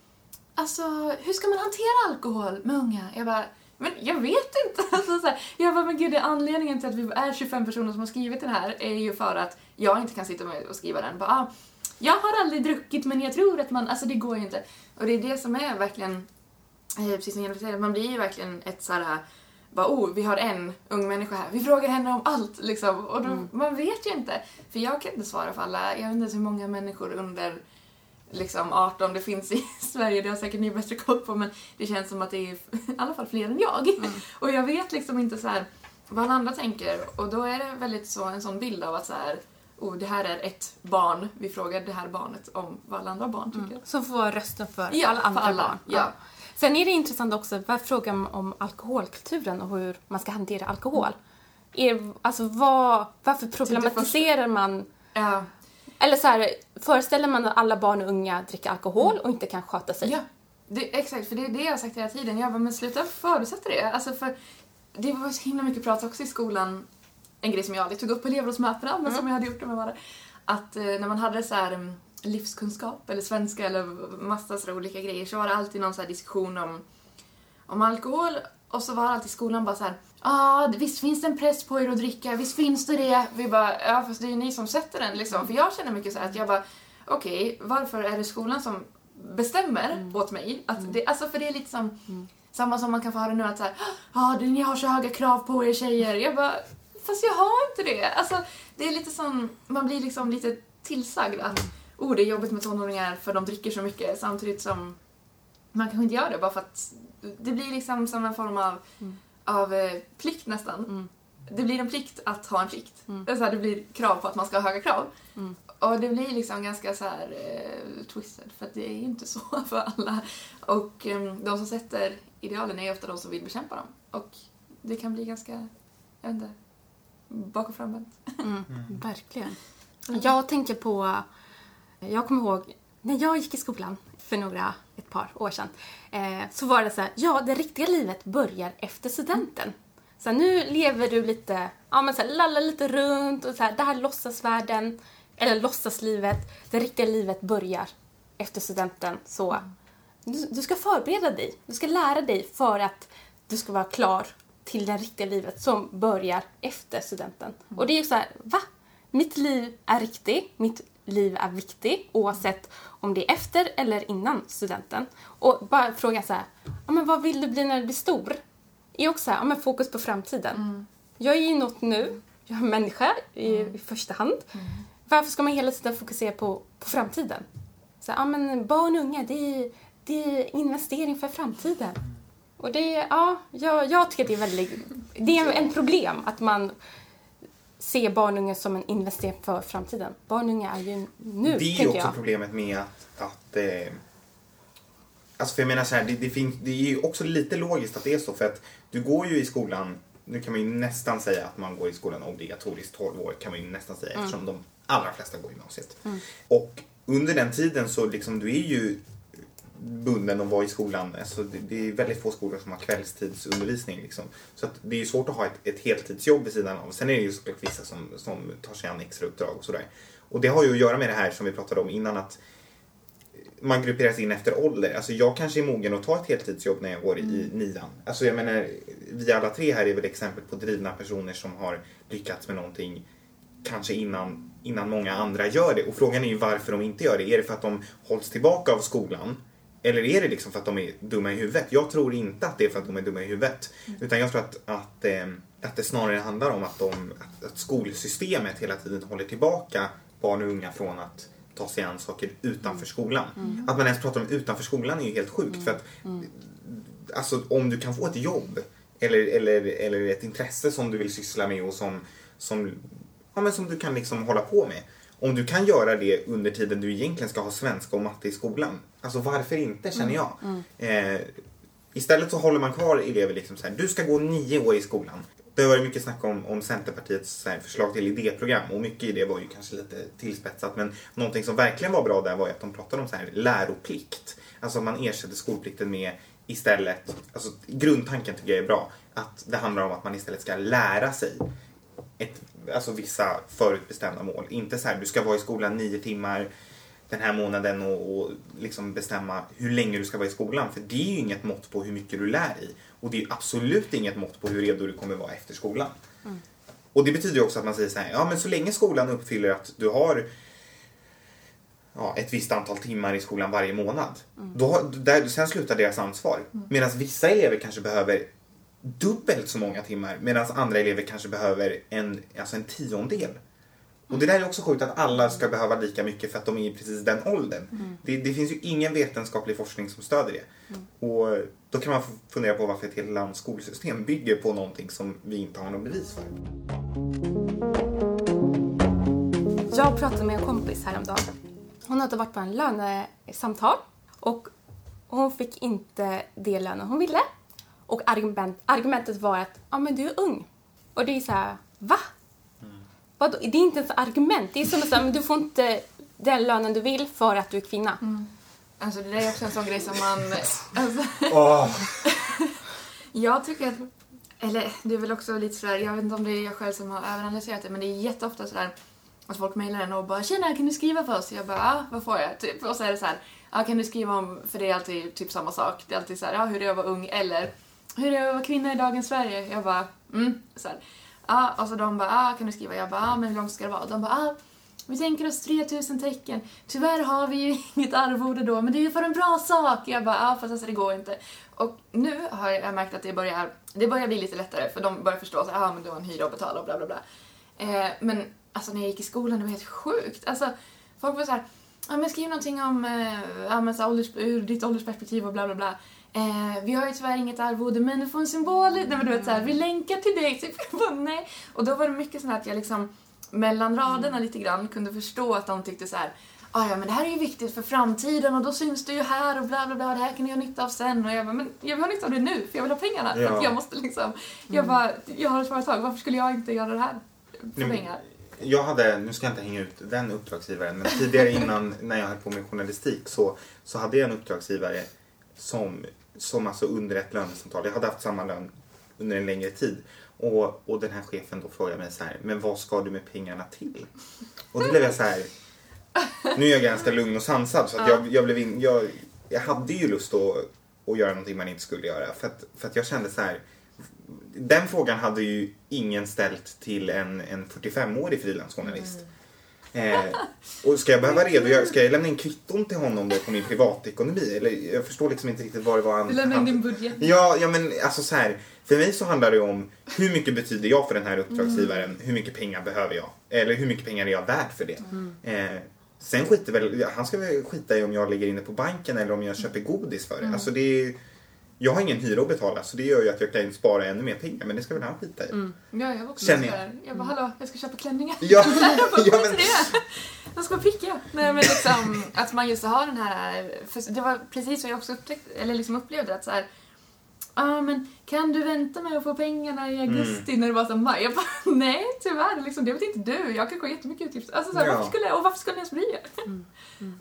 C: alltså hur ska man hantera alkohol med unga? Jag bara, men jag vet inte. Alltså, så här, jag bara, men gud, anledningen till att vi är 25 personer som har skrivit den här är ju för att jag inte kan sitta med och skriva den. Bara, ah, jag har aldrig druckit men jag tror att man, alltså det går ju inte. Och det är det som är verkligen eh, precis som Jennifer säger, man blir ju verkligen ett så här bara, oh, vi har en ung människa här, vi frågar henne om allt liksom. Och då, man vet ju inte. För jag kan inte svara för alla, jag vet inte ens hur många människor under liksom 18 det finns i Sverige, det har säkert ni bättre koll på men det känns som att det är i alla fall fler än jag. Och jag vet liksom inte så här vad alla andra tänker och då är det väldigt så, en sån bild av att så här, oh, det här är ett barn, vi frågar det här barnet om vad alla andra barn tycker.
B: Som får rösten för
C: Ja,
B: alla andra
C: för alla,
B: barn.
C: ja.
B: Sen är det intressant också, vad frågan om alkoholkulturen och hur man ska hantera alkohol. Är, alltså vad, varför problematiserar man
C: Ja,
B: eller så här, föreställer man att alla barn och unga dricker alkohol och inte kan sköta sig?
C: Ja, det, exakt. För det är det jag har sagt hela tiden. Jag bara, men sluta förutsätta det. Alltså för det var så himla mycket prat också i skolan. En grej som jag aldrig tog upp på elevrådsmötena, men som jag hade gjort om jag var där. Att eh, när man hade så här mm, livskunskap eller svenska eller massa så olika grejer så var det alltid någon så här diskussion om, om alkohol och så var alltid skolan bara så här. Ja, ah, visst finns det en press på er att dricka, visst finns det det. Vi bara, ja fast det är ju ni som sätter den liksom. För jag känner mycket så här att jag bara, okej, varför är det skolan som bestämmer åt mig? Att det, alltså för det är lite som, samma som man kan få höra nu att så här, ja ah, ni har så höga krav på er tjejer. Jag bara, fast jag har inte det. Alltså det är lite som, man blir liksom lite tillsagd att, oh det är jobbigt med tonåringar för de dricker så mycket samtidigt som man kanske inte gör det bara för att det blir liksom som en form av, av eh, plikt nästan. Det blir en plikt att ha en plikt. Det, är så här, det blir krav på att man ska ha höga krav. Och det blir liksom ganska så här eh, twisted för det är ju inte så för alla. Och eh, de som sätter idealen är ofta de som vill bekämpa dem. Och det kan bli ganska, jag vet inte, bak och framvänt.
B: Mm, Verkligen. Jag tänker på, jag kommer ihåg när jag gick i skolan för några, ett par år sedan, eh, så var det så här, ja det riktiga livet börjar efter studenten. Så här, nu lever du lite, ja men så här, lallar lite runt och så här, det här är låtsasvärlden, eller låtsaslivet, det riktiga livet börjar efter studenten. Så du, du ska förbereda dig, du ska lära dig för att du ska vara klar till det riktiga livet som börjar efter studenten. Och det är ju så här, va? Mitt liv är riktigt, mitt liv är viktigt oavsett om det är efter eller innan studenten. Och bara fråga så här, ja, men vad vill du bli när du blir stor? Är också så här, ja, men fokus på framtiden. Jag är ju något nu, jag är människa i, i första hand. Varför ska man hela tiden fokusera på, på framtiden? Så, här, ja, men barn och unga, det är, det är investering för framtiden. Och det, ja, jag, jag tycker det är väldigt, det är en problem att man ser barn och unga som en investering för framtiden. Barn och unga är ju nu,
D: det är ju också
B: jag.
D: problemet med att, att eh, Alltså för jag menar så här, det, det, finns, det är ju också lite logiskt att det är så för att du går ju i skolan, nu kan man ju nästan säga att man går i skolan obligatoriskt 12 år kan man ju nästan säga eftersom de allra flesta går gymnasiet. Och under den tiden så liksom du är ju bunden att vara i skolan. Alltså det, det är väldigt få skolor som har kvällstidsundervisning. Liksom. Så att det är svårt att ha ett, ett heltidsjobb vid sidan av. Sen är det ju såklart vissa som, som tar sig an extra uppdrag och sådär. Och det har ju att göra med det här som vi pratade om innan att man grupperas in efter ålder. Alltså jag kanske är mogen att ta ett heltidsjobb när jag går i nian. Alltså jag menar, vi alla tre här är väl exempel på drivna personer som har lyckats med någonting kanske innan, innan många andra gör det. Och frågan är ju varför de inte gör det. Är det för att de hålls tillbaka av skolan? Eller är det liksom för att de är dumma i huvudet? Jag tror inte att det är för att de är dumma i huvudet. Utan jag tror att, att, eh, att det snarare handlar om att, de, att, skolsystemet hela tiden håller tillbaka barn och unga från att ta sig an saker utanför skolan. Att man ens pratar om utanför skolan är ju helt sjukt. För att alltså, om du kan få ett jobb eller, eller, eller ett intresse som du vill syssla med och som, som, ja, men som du kan liksom hålla på med. Om du kan göra det under tiden du egentligen ska ha svenska och matte i skolan. Alltså varför inte känner jag. Eh, istället så håller man kvar elever liksom så här, du ska gå nio år i skolan. Det har varit mycket snack om, om Centerpartiets här, förslag till idéprogram och mycket i det var ju kanske lite tillspetsat men någonting som verkligen var bra där var ju att de pratade om så här, läroplikt. Alltså man ersätter skolplikten med istället, alltså grundtanken tycker jag är bra, att det handlar om att man istället ska lära sig ett, alltså vissa förutbestämda mål. Inte så här, du ska vara i skolan nio timmar den här månaden och, och liksom bestämma hur länge du ska vara i skolan. För det är ju inget mått på hur mycket du lär dig. Och det är ju absolut inget mått på hur redo du kommer vara efter skolan. Och det betyder ju också att man säger så här, ja men så länge skolan uppfyller att du har ja, ett visst antal timmar i skolan varje månad. Då, har- där, sen slutar deras ansvar. Medan vissa elever kanske behöver dubbelt så många timmar medan andra elever kanske behöver en, alltså en tiondel. Och det där är också sjukt att alla ska behöva lika mycket för att de är i precis den åldern. Det, det finns ju ingen vetenskaplig forskning som stöder det. Och då kan man fundera på varför ett helt lands skolsystem bygger på någonting som vi inte har något bevis för.
B: Jag pratade med en kompis häromdagen. Hon hade varit på en lönesamtal och hon fick inte det lönen hon ville. Och argument, argumentet var att ja men du är ung. Och det är så här, va? Vadå? Det är inte ens argument. Det är som att du får inte den lönen du vill för att du är kvinna.
C: Alltså det där är också en sån grej som man... Alltså,
D: Åh,
C: jag tycker att... Eller det är väl också lite sådär, jag vet inte om det är jag själv som har överanalyserat det, men det är jätteofta sådär att folk mejlar en och bara “Tjena, kan du skriva för oss?” Jag bara “Ja, vad får jag?” typ. Och så är det så här, “Ja, kan du skriva om...” För det är alltid typ samma sak. Det är alltid så här, “Ja, hur det är att vara ung” eller “Hur det är att vara kvinna i dagens Sverige?” Jag bara “Mm”. Så här. ah, och så de bara “Ja, kan du skriva?” Jag bara “Ja, men hur långt ska det vara?” De bara “Ja, vi tänker oss 3000 tecken. Tyvärr har vi ju inget arvode då, men det är ju för en bra sak. Jag bara, ja fast alltså det går inte. Och nu har jag märkt att det börjar, det börjar bli lite lättare för de börjar förstå att ja men du har en hyra att betala och bla bla bla. Eh, men alltså när jag gick i skolan, det var helt sjukt. Alltså folk var så här, ja men skriv någonting om, eh, ja men så här, ålders, ur ditt åldersperspektiv och bla bla bla. Eh, vi har ju tyvärr inget arvode men du får en symbol. Nej men du vet så här, vi länkar till dig. Typ, jag bara, nej. Och då var det mycket sånt här att jag liksom mellan raderna lite grann kunde förstå att de tyckte så här Ah, ja, men det här är ju viktigt för framtiden och då syns det ju här och bla bla bla, det här kan ni ha nytta av sen. Och jag bara, men jag vill ha nytta av det nu för jag vill ha pengarna. För
D: Ja.
C: att jag måste liksom, jag bara, jag har ett företag, varför skulle jag inte göra det här för
D: Nej,
C: pengar?
D: Jag hade, nu ska jag inte hänga ut den uppdragsgivaren, men tidigare innan när jag höll på med journalistik så, så hade jag en uppdragsgivare som, som alltså under ett lönesamtal, jag hade haft samma lön under en längre tid. Och, och den här chefen då frågade mig så här, men vad ska du med pengarna till? Och då blev jag så här, nu är jag ganska lugn och sansad så att jag, jag blev in, jag, jag hade ju lust att, att göra någonting man inte skulle göra. För att, för att jag kände så här, den frågan hade ju ingen ställt till en, en 45-årig frilansjournalist. Eh, och ska jag behöva redogöra, ska jag lämna in kvitton till honom då på min privatekonomi? Eller jag förstår liksom inte riktigt vad det var han...
C: Du lämnar in din budget.
D: Ja, ja men alltså så här. För mig så handlar det om hur mycket betyder jag för den här uppdragsgivaren? Hur mycket pengar behöver jag? Eller hur mycket pengar är jag värd för det? Eh, sen skiter väl, han ska väl skita i om jag ligger inne på banken eller om jag köper godis för det. Alltså det är, jag har ingen hyra att betala så det gör ju att jag kan spara ännu mer pengar men det ska väl han skita i.
C: Ja, jag var också
D: Känner
C: så
D: jag.
C: jag bara, hallå, jag ska köpa klänningar.
D: Ja, ja, men,
C: det? Jag ska pricka. Nej men liksom att man just har den här, för det var precis vad jag också upptäckte, eller liksom upplevde att så här. Ja ah, men kan du vänta med att få pengarna i augusti när det var som maj? Jag bara nej tyvärr, liksom, det vet inte du. Jag kanske har jättemycket utgifter. Alltså, så här,
D: Ja.
C: varför skulle, och varför skulle ni ens bry er?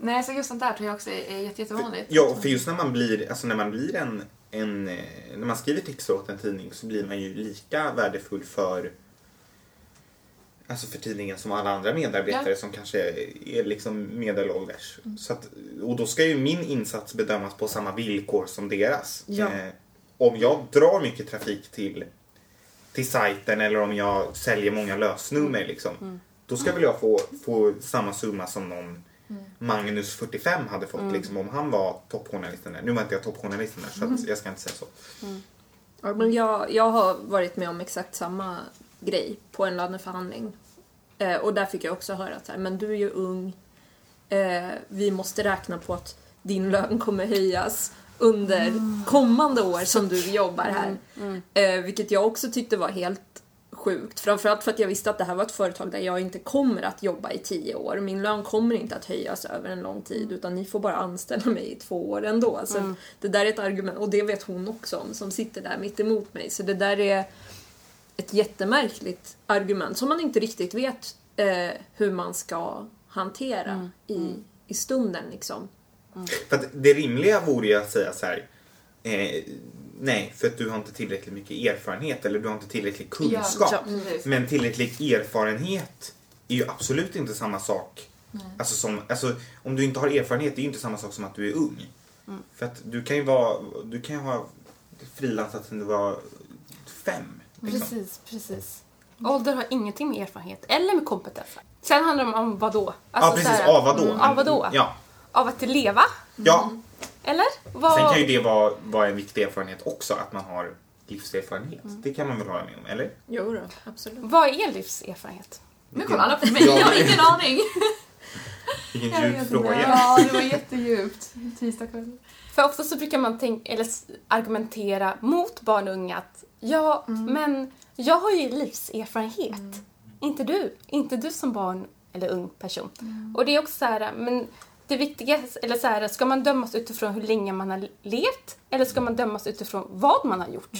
C: Nej så just sånt där tror jag också är jätte, jättevanligt.
D: ja, för just när man blir, alltså när man blir en, en eh, när man skriver texter åt en tidning så blir man ju lika värdefull för Alltså för tidningen som alla andra medarbetare
C: Ja.
D: som kanske är liksom medelålders. Så att, och då ska ju min insats bedömas på samma villkor som deras.
E: Ja.
D: Eh, om jag drar mycket trafik till, till sajten eller om jag säljer många lösnummer liksom. Då ska väl jag få, få samma summa som någon Magnus 45 hade fått liksom, om han var toppjournalisten. Nu var inte jag toppjournalisten där så att jag ska inte säga så.
E: Ja, men jag, jag har varit med om exakt samma grej på en löneförhandling. Eh, och där fick jag också höra att så här, men du är ju ung. Eh, vi måste räkna på att din lön kommer höjas under kommande år som du jobbar här. Eh, vilket jag också tyckte var helt sjukt. Framförallt för att jag visste att det här var ett företag där jag inte kommer att jobba i tio år. Min lön kommer inte att höjas över en lång tid utan ni får bara anställa mig i två år ändå. Så det där är ett argument och det vet hon också om som sitter där mitt emot mig. Så det där är ett jättemärkligt argument som man inte riktigt vet eh, hur man ska hantera i, i stunden liksom.
D: För att det rimliga vore ju att säga så här. Eh, nej, för att du har inte tillräckligt mycket erfarenhet eller du har inte tillräcklig kunskap.
C: Ja, precis.
D: Men tillräcklig erfarenhet är ju absolut inte samma sak. Alltså, som, alltså, om du inte har erfarenhet, det är ju inte samma sak som att du är ung. För att du kan ju vara, du kan ju ha frilansat sedan du var fem. Liksom.
B: Precis, precis. Ålder har ingenting med erfarenhet eller med kompetens. Sen handlar det om vad då?
D: ja, precis.
B: här-
D: Av vadå?
B: Mm, av vadå?
D: Ja.
B: Av att leva?
D: ja.
B: Eller? Vad...
D: Sen kan ju det vara, vara en viktig erfarenhet också, att man har livserfarenhet. Det kan man väl hålla med om, eller?
E: Jo då, absolut.
B: Vad är er livserfarenhet?
C: Nu kollar alla på mig, jag har ingen aning.
D: Vilken djup fråga.
C: Ja, det var jättedjupt. Tisdag kväll.
B: För ofta så brukar man tänka, eller argumentera mot barn och unga att ja, men jag har ju livserfarenhet. Inte du. Inte du som barn eller ung person. Och det är också så här, men det viktiga, eller så här, ska man dömas utifrån hur länge man har levt? Eller ska man dömas utifrån vad man har gjort?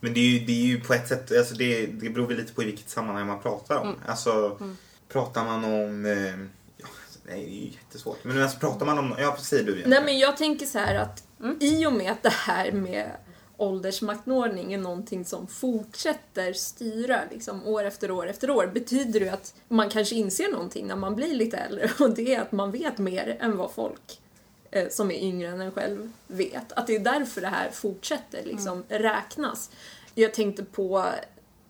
D: Men det är ju, det är ju på ett sätt, alltså det, det beror väl lite på i vilket sammanhang man pratar om. Alltså, pratar man om... Eh, ja, nej, det är ju jättesvårt. Men alltså, pratar man om... Ja, säger du igen.
E: Nej men jag tänker så här att i och med att det här med åldersmaktordning är någonting som fortsätter styra liksom, år efter år efter år betyder det att man kanske inser någonting när man blir lite äldre och det är att man vet mer än vad folk eh, som är yngre än en själv vet. Att det är därför det här fortsätter liksom räknas. Jag tänkte på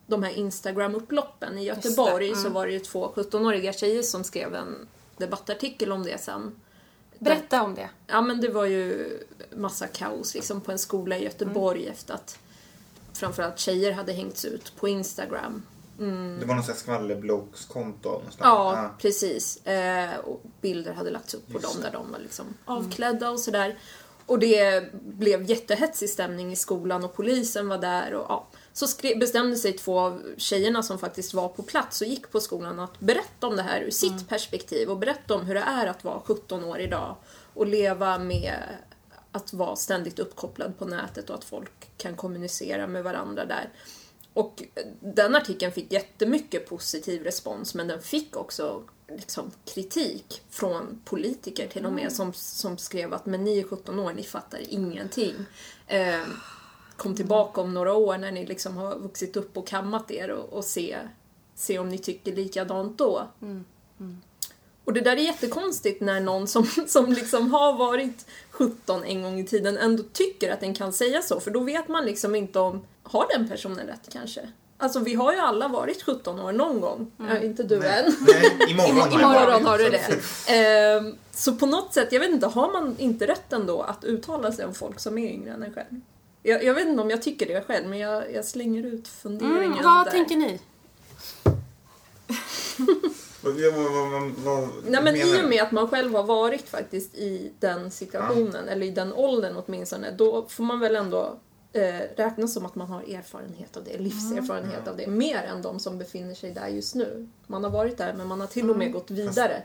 E: de här Instagram-upploppen i Göteborg så
B: mm.
E: var det ju två 17-åriga tjejer som skrev en debattartikel om det sen.
B: Berätta om det.
E: Ja men det var ju massa kaos liksom på en skola i Göteborg efter att framförallt tjejer hade hängts ut på Instagram.
D: Det var någon skvallerbloggskonto någonstans.
E: Ja, precis. Eh, och bilder hade lagts upp på
D: Just
E: dem
D: det.
E: där de var liksom avklädda och sådär. Och det blev jättehetsig stämning i skolan och polisen var där och ja. Så skrev, bestämde sig två av tjejerna som faktiskt var på plats och gick på skolan att berätta om det här ur sitt perspektiv och berätta om hur det är att vara 17 år idag och leva med att vara ständigt uppkopplad på nätet och att folk kan kommunicera med varandra där. Och den artikeln fick jättemycket positiv respons men den fick också liksom, kritik från politiker till och med som, som skrev att men ni är 17 år, ni fattar ingenting. Eh, kom tillbaka om några år när ni liksom har vuxit upp och kammat er och, och se, se om ni tycker likadant då. Och det där är jättekonstigt när någon som, som liksom har varit 17 en gång i tiden ändå tycker att den kan säga så, för då vet man liksom inte om, har den personen rätt kanske? Alltså vi har ju alla varit 17 år någon gång. Ja, inte du
D: Nej,
E: än.
D: nej, imorgon
E: Imorgon
D: varit,
E: har du
D: så-
E: det. Ehm, så på något sätt, jag vet inte, har man inte rätt ändå att uttala sig om folk som är yngre än en själv? Jag, jag vet inte om jag tycker det själv, men jag, jag slänger ut funderingen
B: Mm, vad
E: där.
B: tänker ni?
D: Vad, vad, vad, vad, vad
E: Nej men i och med att man själv har varit faktiskt i den situationen, eller i den åldern åtminstone, då får man väl ändå eh, räkna som att man har erfarenhet av det, livserfarenhet av det, mer än de som befinner sig där just nu. Man har varit där men man har till och med gått vidare.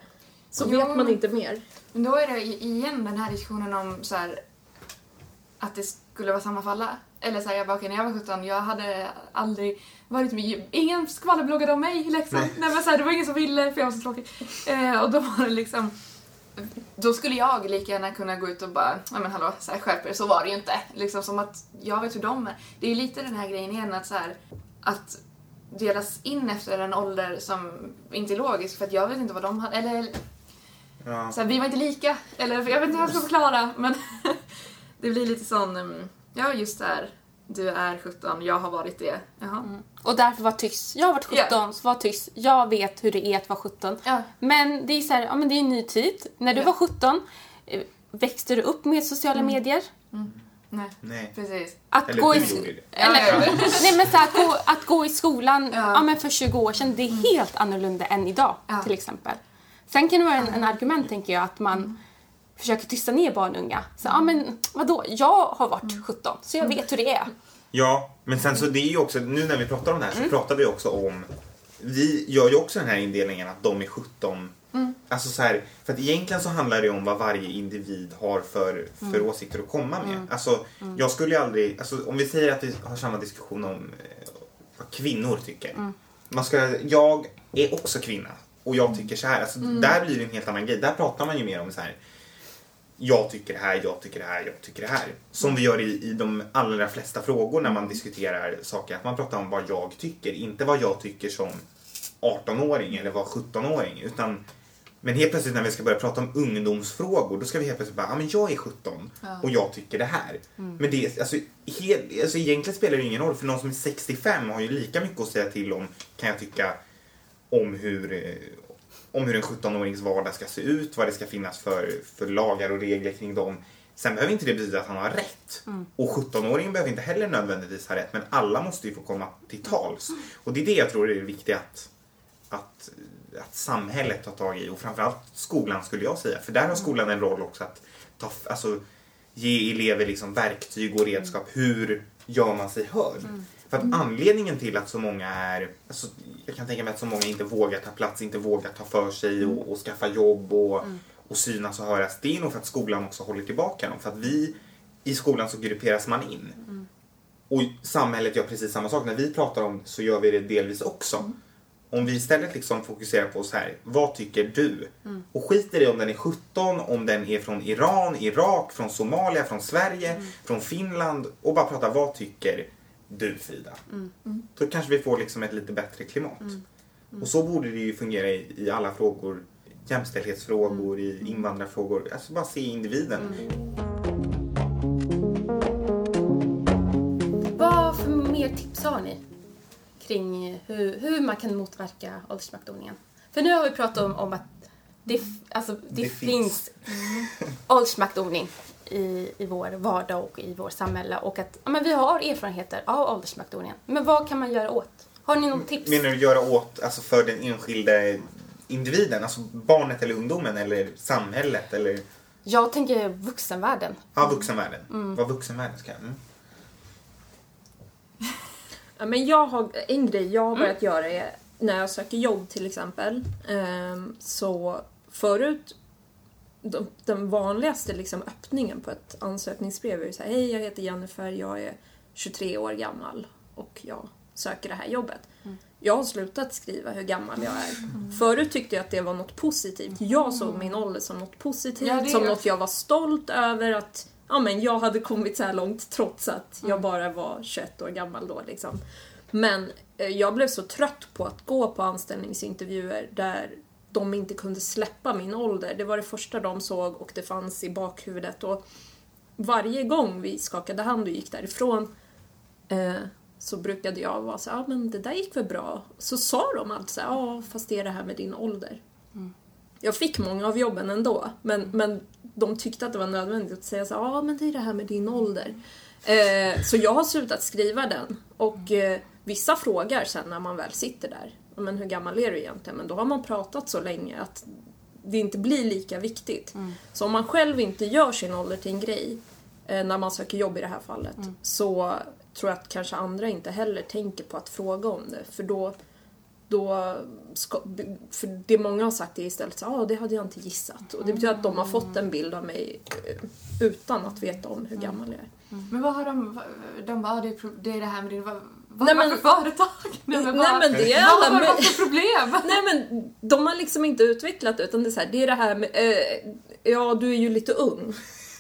E: Så
C: Jo.
E: vet man inte mer.
C: Men då är det igen den här diskussionen om så här, att det skulle vara samma för alla. Eller så här, jag bara, okej, när jag var 17, jag hade aldrig varit med, ingen skvallerbloggade om mig liksom.
D: Nej.
C: Nej. men så här, det var ingen som ville för jag var så tråkig. Eh, och då var det liksom, då skulle jag lika gärna kunna gå ut och bara, nej men hallå, så här, skärp er, så var det ju inte. Liksom som att jag vet hur de är. Det är ju lite den här grejen igen att så här, att delas in efter en ålder som inte är logisk för att jag vet inte vad de hade, eller
D: Ja.
C: så här, vi var inte lika, eller jag vet inte hur jag ska förklara, men det blir lite sån, ja just där, du är 17, jag har varit det. Jaha.
B: Och därför var tyst. Jag har varit 17,
C: Ja.
B: så var tyst. Jag vet hur det är att vara 17.
C: Ja.
B: Men det är så här, ja men det är en ny tid. När du
C: Ja.
B: var 17, eh, växte du upp med sociala medier?
C: Nej,
D: Nej.
C: precis.
B: Att
D: Eller
B: gå i. Eller, nej men så här, att, gå, att gå i skolan
C: Ja.
B: ja. men för 20 år sedan, det är helt annorlunda än idag
C: Ja.
B: till exempel. Sen kan det vara en, en argument tänker jag att man försöker tysta ner barn och unga. Så, ja men vadå, jag har varit 17 så jag vet hur det är.
D: Ja, men sen så det är ju också, nu när vi pratar om det här så pratar vi också om, vi gör ju också den här indelningen att de är 17. Alltså så här, för att egentligen så handlar det om vad varje individ har för, för åsikter att komma med. Alltså, jag skulle ju aldrig, alltså om vi säger att vi har samma diskussion om eh, vad kvinnor tycker. Man ska, jag är också kvinna och jag tycker så här. Alltså, Där blir det en helt annan grej. Där pratar man ju mer om så här jag tycker det här, jag tycker det här, jag tycker det här. Som vi gör i, i de allra flesta frågor när man diskuterar saker. Att man pratar om vad jag tycker, inte vad jag tycker som 18-åring eller vad 17-åring. Utan Men helt plötsligt när vi ska börja prata om ungdomsfrågor då ska vi helt plötsligt bara, ja men jag är 17 och jag tycker det här. Men det, alltså, helt, alltså egentligen spelar det ju ingen roll för någon som är 65 har ju lika mycket att säga till om kan jag tycka om hur, om hur en 17-årings vardag ska se ut, vad det ska finnas för, för lagar och regler kring dem. Sen behöver inte det betyda att han har rätt. Och 17-åringen behöver inte heller nödvändigtvis ha rätt, men alla måste ju få komma till tals. Och det är det jag tror är det viktiga att, att, att samhället tar tag i och framförallt skolan skulle jag säga. För där har skolan en roll också att ta, alltså, ge elever liksom verktyg och redskap. Hur gör man sig hörd? För att anledningen till att så många är, alltså, jag kan tänka mig att så många inte vågar ta plats, inte vågar ta för sig och, och skaffa jobb och, och synas och höras. Det är nog för att skolan också håller tillbaka dem. För att vi, i skolan så grupperas man in. Och samhället gör precis samma sak. När vi pratar om så gör vi det delvis också. Om vi istället liksom fokuserar på så här, vad tycker du? Och skiter i om den är 17, om den är från Iran, Irak, från Somalia, från Sverige, från Finland och bara prata, vad tycker du Frida? Då kanske vi får liksom ett lite bättre klimat. Och så borde det ju fungera i, i alla frågor. Jämställdhetsfrågor, i invandrarfrågor. Alltså bara se individen.
B: Vad för mer tips har ni kring hur, hur man kan motverka åldersmaktoningen? För nu har vi pratat om, om att det, alltså, det,
D: Det
B: finns, åldersmaktoning i, i vår vardag och i vårt samhälle och att ja, men vi har erfarenheter av åldersmaktoningen. Men vad kan man göra åt? Har ni något tips?
D: Menar du göra åt alltså för den enskilde individen? Alltså barnet eller ungdomen eller samhället eller
B: Jag tänker vuxenvärlden.
D: ja, vuxenvärlden? Vad vuxenvärlden ska... Mm.
E: Ja, men jag har, en grej jag har börjat göra är när jag söker jobb till exempel. ehm, så förut, de, den vanligaste liksom öppningen på ett ansökningsbrev är ju såhär, hej jag heter Jennifer, jag är 23 år gammal och jag söker det här jobbet. Jag har slutat skriva hur gammal jag är. Förut tyckte jag att det var något positivt. Jag såg min ålder som något positivt,
C: Ja,
E: som
C: jag
E: något jag var stolt över att ja, men jag hade kommit så här långt trots att jag bara var 21 år gammal då. Liksom. Men eh, jag blev så trött på att gå på anställningsintervjuer där de inte kunde släppa min ålder. Det var det första de såg och det fanns i bakhuvudet. Och varje gång vi skakade hand och gick därifrån eh, så brukade jag vara så ja ah, men det där gick väl bra. Så sa de alltid så ja fast det är det här med din ålder. Jag fick många av jobben ändå, men, men de tyckte att det var nödvändigt att säga så ja ah, men det är det här med din ålder. Eh, så jag har slutat skriva den. Och eh, vissa frågar sen när man väl sitter där, "Ja, men hur gammal är du egentligen? Men då har man pratat så länge att det inte blir lika viktigt. Så om man själv inte gör sin ålder till en grej, eh, när man söker jobb i det här fallet, så tror jag att kanske andra inte heller tänker på att fråga om det. För då, då ska, för det många har sagt är istället så ja ah, det hade jag inte gissat. Och det betyder att de har fått en bild av mig eh, utan att veta om hur gammal jag är.
C: Men vad har de... De bara, ah, det är det här med din...
E: Nej, men-
C: för företag? Nej, men,
E: Nej men det är alla
C: har de
E: möj-
C: för problem?
E: Nej men de har liksom inte utvecklat det utan det är så här, det är det här med, eh, ja du är ju lite ung.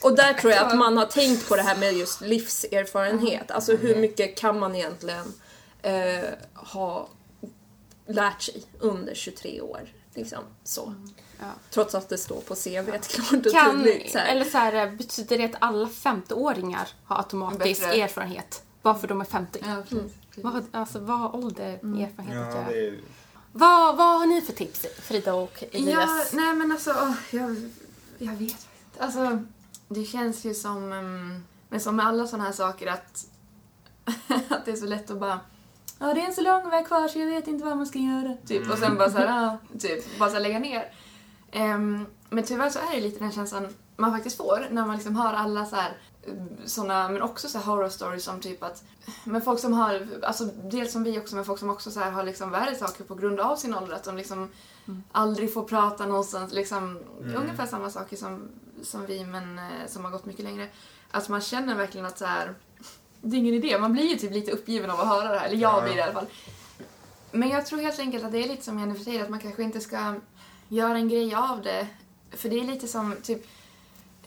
E: Och där tror jag att man har tänkt på det här med just livserfarenhet. Alltså hur mycket kan man egentligen eh, ha lärt sig under 23 år. Liksom så.
B: Ja.
E: Trots att det står på CV klart och
B: Kan,
E: tydligt. Så här.
B: eller så här, betyder det att alla 50-åringar har automatisk
C: Bättre.
B: erfarenhet? Bara för de är 50?
C: Ja, precis.
E: Mm.
B: Vad, alltså, vad har ålder med erfarenhet att
D: Ja,
B: göra?
D: det är...
B: Vad, vad har ni för tips, Frida och
C: Ja,
B: Elias?
C: nej men alltså, jag, jag vet inte. Alltså, det känns ju som, um, men som med alla sådana här saker att, att det är så lätt att bara Ja, det är en så lång väg kvar så jag vet inte vad man ska göra. Typ, och sen bara så här, ja, typ, bara så här lägga ner. Ehm, men tyvärr så är det lite den känslan man faktiskt får när man liksom har alla så här såna, men också så här horror stories som typ att men folk som har, alltså dels som vi också, men folk som också så här har liksom värre saker på grund av sin ålder, att de liksom aldrig får prata någonstans, liksom ungefär samma saker som, som vi men eh, som har gått mycket längre. Att man känner verkligen att så här, det är ingen idé, man blir ju typ lite uppgiven av att höra det här, eller jag
D: Ja.
C: blir det i alla fall. Men jag tror helt enkelt att det är lite som Jennifer säger, att man kanske inte ska göra en grej av det. För det är lite som, typ, eh,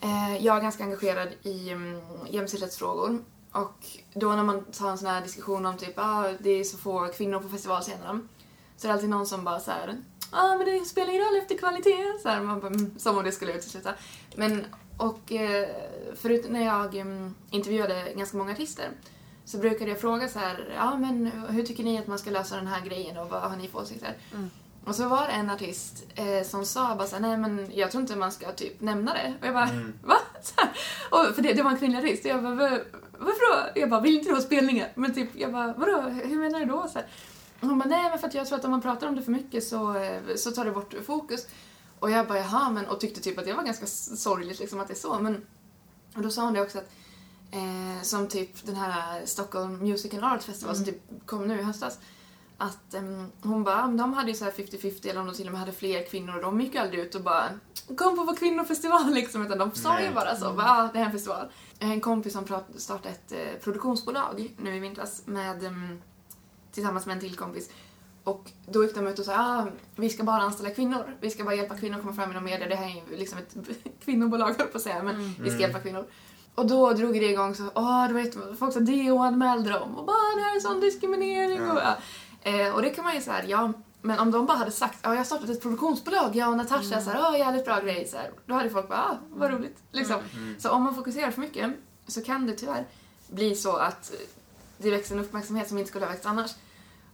C: Eh, jag är ganska engagerad i mm, jämställdhetsfrågor. Och då när man tar en sån här diskussion om typ, ah, det är så få kvinnor på festivalscenerna. Så är det alltid någon som bara så här, ah, men det spelar ingen roll efter kvalitet. Så här, man bara, mm, som om det skulle utesluta. Men, och eh, förut när jag mm, intervjuade ganska många artister så brukade jag fråga så här, ja men hur tycker ni att man ska lösa den här grejen och vad har ni för åsikter? Mm. Och så var det en artist eh, som sa bara såhär, nej men jag tror inte man ska typ nämna det. Och jag bara, va? Så här, och för det, det var en kvinnlig artist. Och jag bara, "Va- varför då? Jag bara, vill inte du ha spelningar? Men typ, jag bara, vadå? Hur menar du då? Så här. Och hon bara, nej men för att jag tror att om man pratar om det för mycket så, eh, så tar det bort fokus. Och jag bara, jaha, men och tyckte typ att det var ganska sorgligt liksom att det är så. Men, och då sa hon det också att eh, som typ den här Stockholm Music and Art Festival som typ kom nu i höstas. Att ehm, hon bara, "Ja, men de hade ju så här 50-50 eller om de till och med hade fler kvinnor och de gick ju aldrig ut och bara kom på vår kvinnofestival liksom utan de sa ju bara så, bara, ah, det här är en festival. En kompis som startade ett eh, produktionsbolag nu i vintras med ehm, tillsammans med en till kompis. Och då gick de ut och sa ah, vi ska bara anställa kvinnor. Vi ska bara hjälpa kvinnor att komma fram inom media. Det här är ju liksom ett kvinnobolag höll på att säga, men vi ska hjälpa kvinnor. Och då drog det igång så, åh, du vet, folk sa DO anmälde dem och bara det här är sån diskriminering och ja. Eh, Och det kan man ju säga, ja, men om de bara hade sagt, ja jag har startat ett produktionsbolag, jag och Natasha, så här, åh jävligt bra grej, så här, då hade folk bara, ah, vad roligt. Liksom. Så om man fokuserar för mycket så kan det tyvärr bli så att det växer en uppmärksamhet som inte skulle ha växt annars.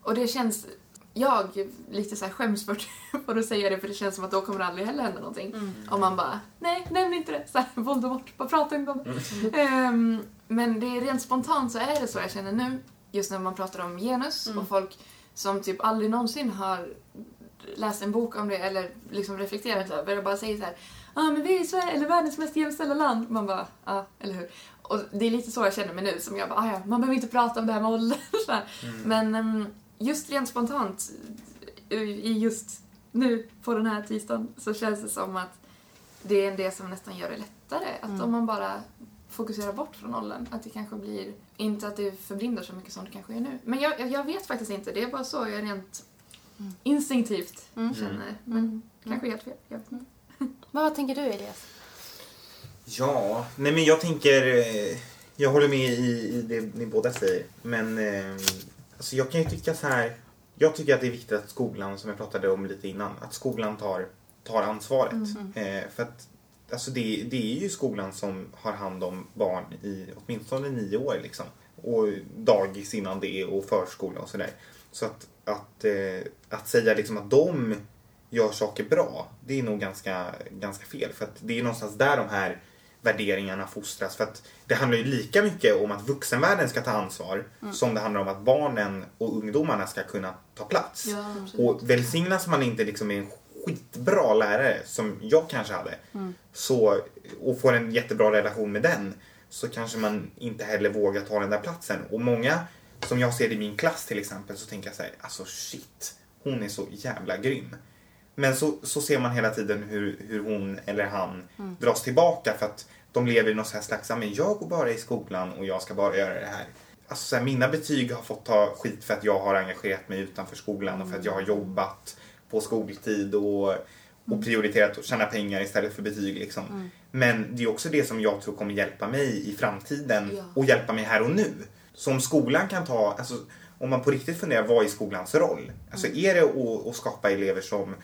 C: Och det känns, jag lite så här skäms för, för att säga det för det känns som att då kommer det aldrig heller hända någonting. Om man bara, nej, nämn inte det. Så här, Voldemort, bara prata inte om det. Men det är rent spontant så är det så jag känner nu, just när man pratar om genus och folk som typ aldrig någonsin har läst en bok om det eller liksom reflekterat över och bara säger så här, ja ah, men vi är Sverige, eller världens mest jämställda land. Man bara, ja, ah, eller hur? Och det är lite så jag känner mig nu, som jag bara, ah, ja, man behöver inte prata om det här med ålder. så här. Men ehm, just rent spontant, i just nu på den här tisdagen, så känns det som att det är det som nästan gör det lättare. Att om man bara fokuserar bort från åldern, att det kanske blir, inte att det förblindar så mycket som det kanske är nu. Men jag, jag, jag vet faktiskt inte, det är bara så jag rent instinktivt känner. Men kanske helt fel. Jag vet inte.
B: Vad tänker du Elias?
D: Ja, nej men jag tänker... eh, Jag håller med i, i det ni båda säger. Men eh, alltså jag kan ju tycka så här. Jag tycker att det är viktigt att skolan, som jag pratade om lite innan, att skolan tar, tar ansvaret. Eh, för att alltså det, det är ju skolan som har hand om barn i åtminstone nio år liksom. Och dagis innan det och förskola och sådär. Så att, att, eh, att säga liksom att de gör saker bra, det är nog ganska, ganska fel. För att det är någonstans där de här värderingarna fostras. För att det handlar ju lika mycket om att vuxenvärlden ska ta ansvar som det handlar om att barnen och ungdomarna ska kunna ta plats.
C: Ja,
D: och välsignas man inte liksom med en skitbra lärare som jag kanske hade så, och får en jättebra relation med den så kanske man inte heller vågar ta den där platsen. Och många som jag ser i min klass till exempel så tänker jag så här, alltså shit, hon är så jävla grym. Men så, så ser man hela tiden hur, hur hon eller han dras tillbaka för att de lever i någon så här slags, "Ja, men jag går bara i skolan och jag ska bara göra det här. Alltså så här, mina betyg har fått ta skit för att jag har engagerat mig utanför skolan och för att jag har jobbat på skoltid och, och prioriterat att tjäna pengar istället för betyg. Liksom. Men det är också det som jag tror kommer hjälpa mig i framtiden
C: Ja.
D: och hjälpa mig här och nu. Så om skolan kan ta, alltså, om man på riktigt funderar, vad är skolans roll? Alltså är det att, att skapa elever som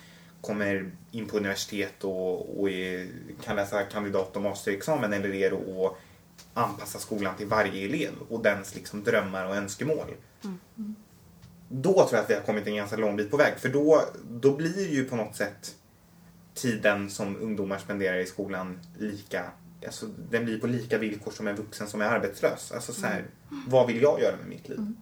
D: kommer in på universitet och, och är, kan läsa kandidat och masterexamen eller är det att anpassa skolan till varje elev och dens liksom drömmar och önskemål? Då tror jag att vi har kommit en ganska lång bit på väg för då, då blir ju på något sätt tiden som ungdomar spenderar i skolan lika Alltså, den blir på lika villkor som en vuxen som är arbetslös. Alltså så här, vad vill jag göra med mitt liv?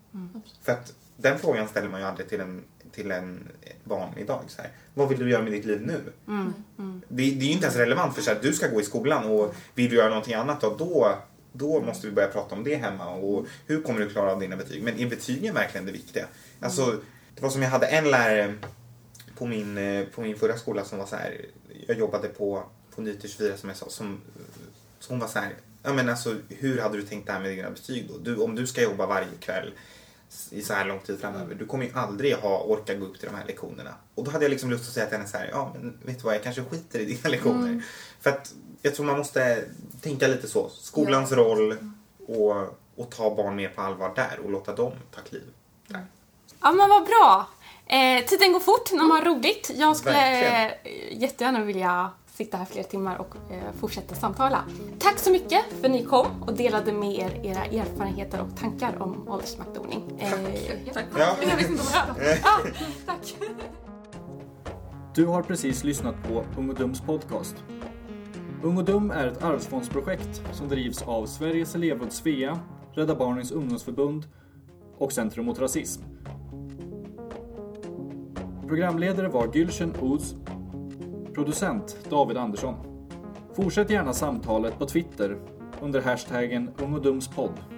D: För att den frågan ställer man ju aldrig till en, till en barn idag. Så här, vad vill du göra med ditt liv nu? Det, det är ju inte ens relevant för så här, du ska gå i skolan och vill du göra någonting annat då, då, då måste vi börja prata om det hemma. Och hur kommer du klara av dina betyg? Men är betygen verkligen det viktiga? Alltså, det var som jag hade en lärare på min, eh, på min förra skola som var så här, jag jobbade på, på Nyter 24 som jag sa, som, hon var så här, ja men alltså hur hade du tänkt det här med dina betyg då? Du, om du ska jobba varje kväll i så här lång tid framöver, du kommer ju aldrig ha orka gå upp till de här lektionerna. Och då hade jag liksom lust att säga till henne så här, ja men vet du vad, jag kanske skiter i dina lektioner. För att jag tror man måste tänka lite så, skolans roll och, och ta barn mer på allvar där och låta dem ta kliv. Där.
B: Ja men vad bra! Eh, tiden går fort när man har roligt. Jag skulle
D: Verkligen.
B: eh, jättegärna vilja sitta här fler timmar och eh, fortsätta samtala. Tack så mycket för att ni kom och delade med er era erfarenheter och tankar om åldersmaktoning. Eh,
C: Tack.
D: Ja.
C: Jag visste inte det.
B: ja, tack.
A: Du har precis lyssnat på Ung och Dums podcast. Ung och Dum är ett arvsfondsprojekt som drivs av Sveriges elevråd Svea, Rädda Barnens ungdomsförbund och Centrum mot rasism. Programledare var Gülşen Uz, producent David Andersson. Fortsätt gärna samtalet på Twitter under hashtaggen Ung och Dums podd.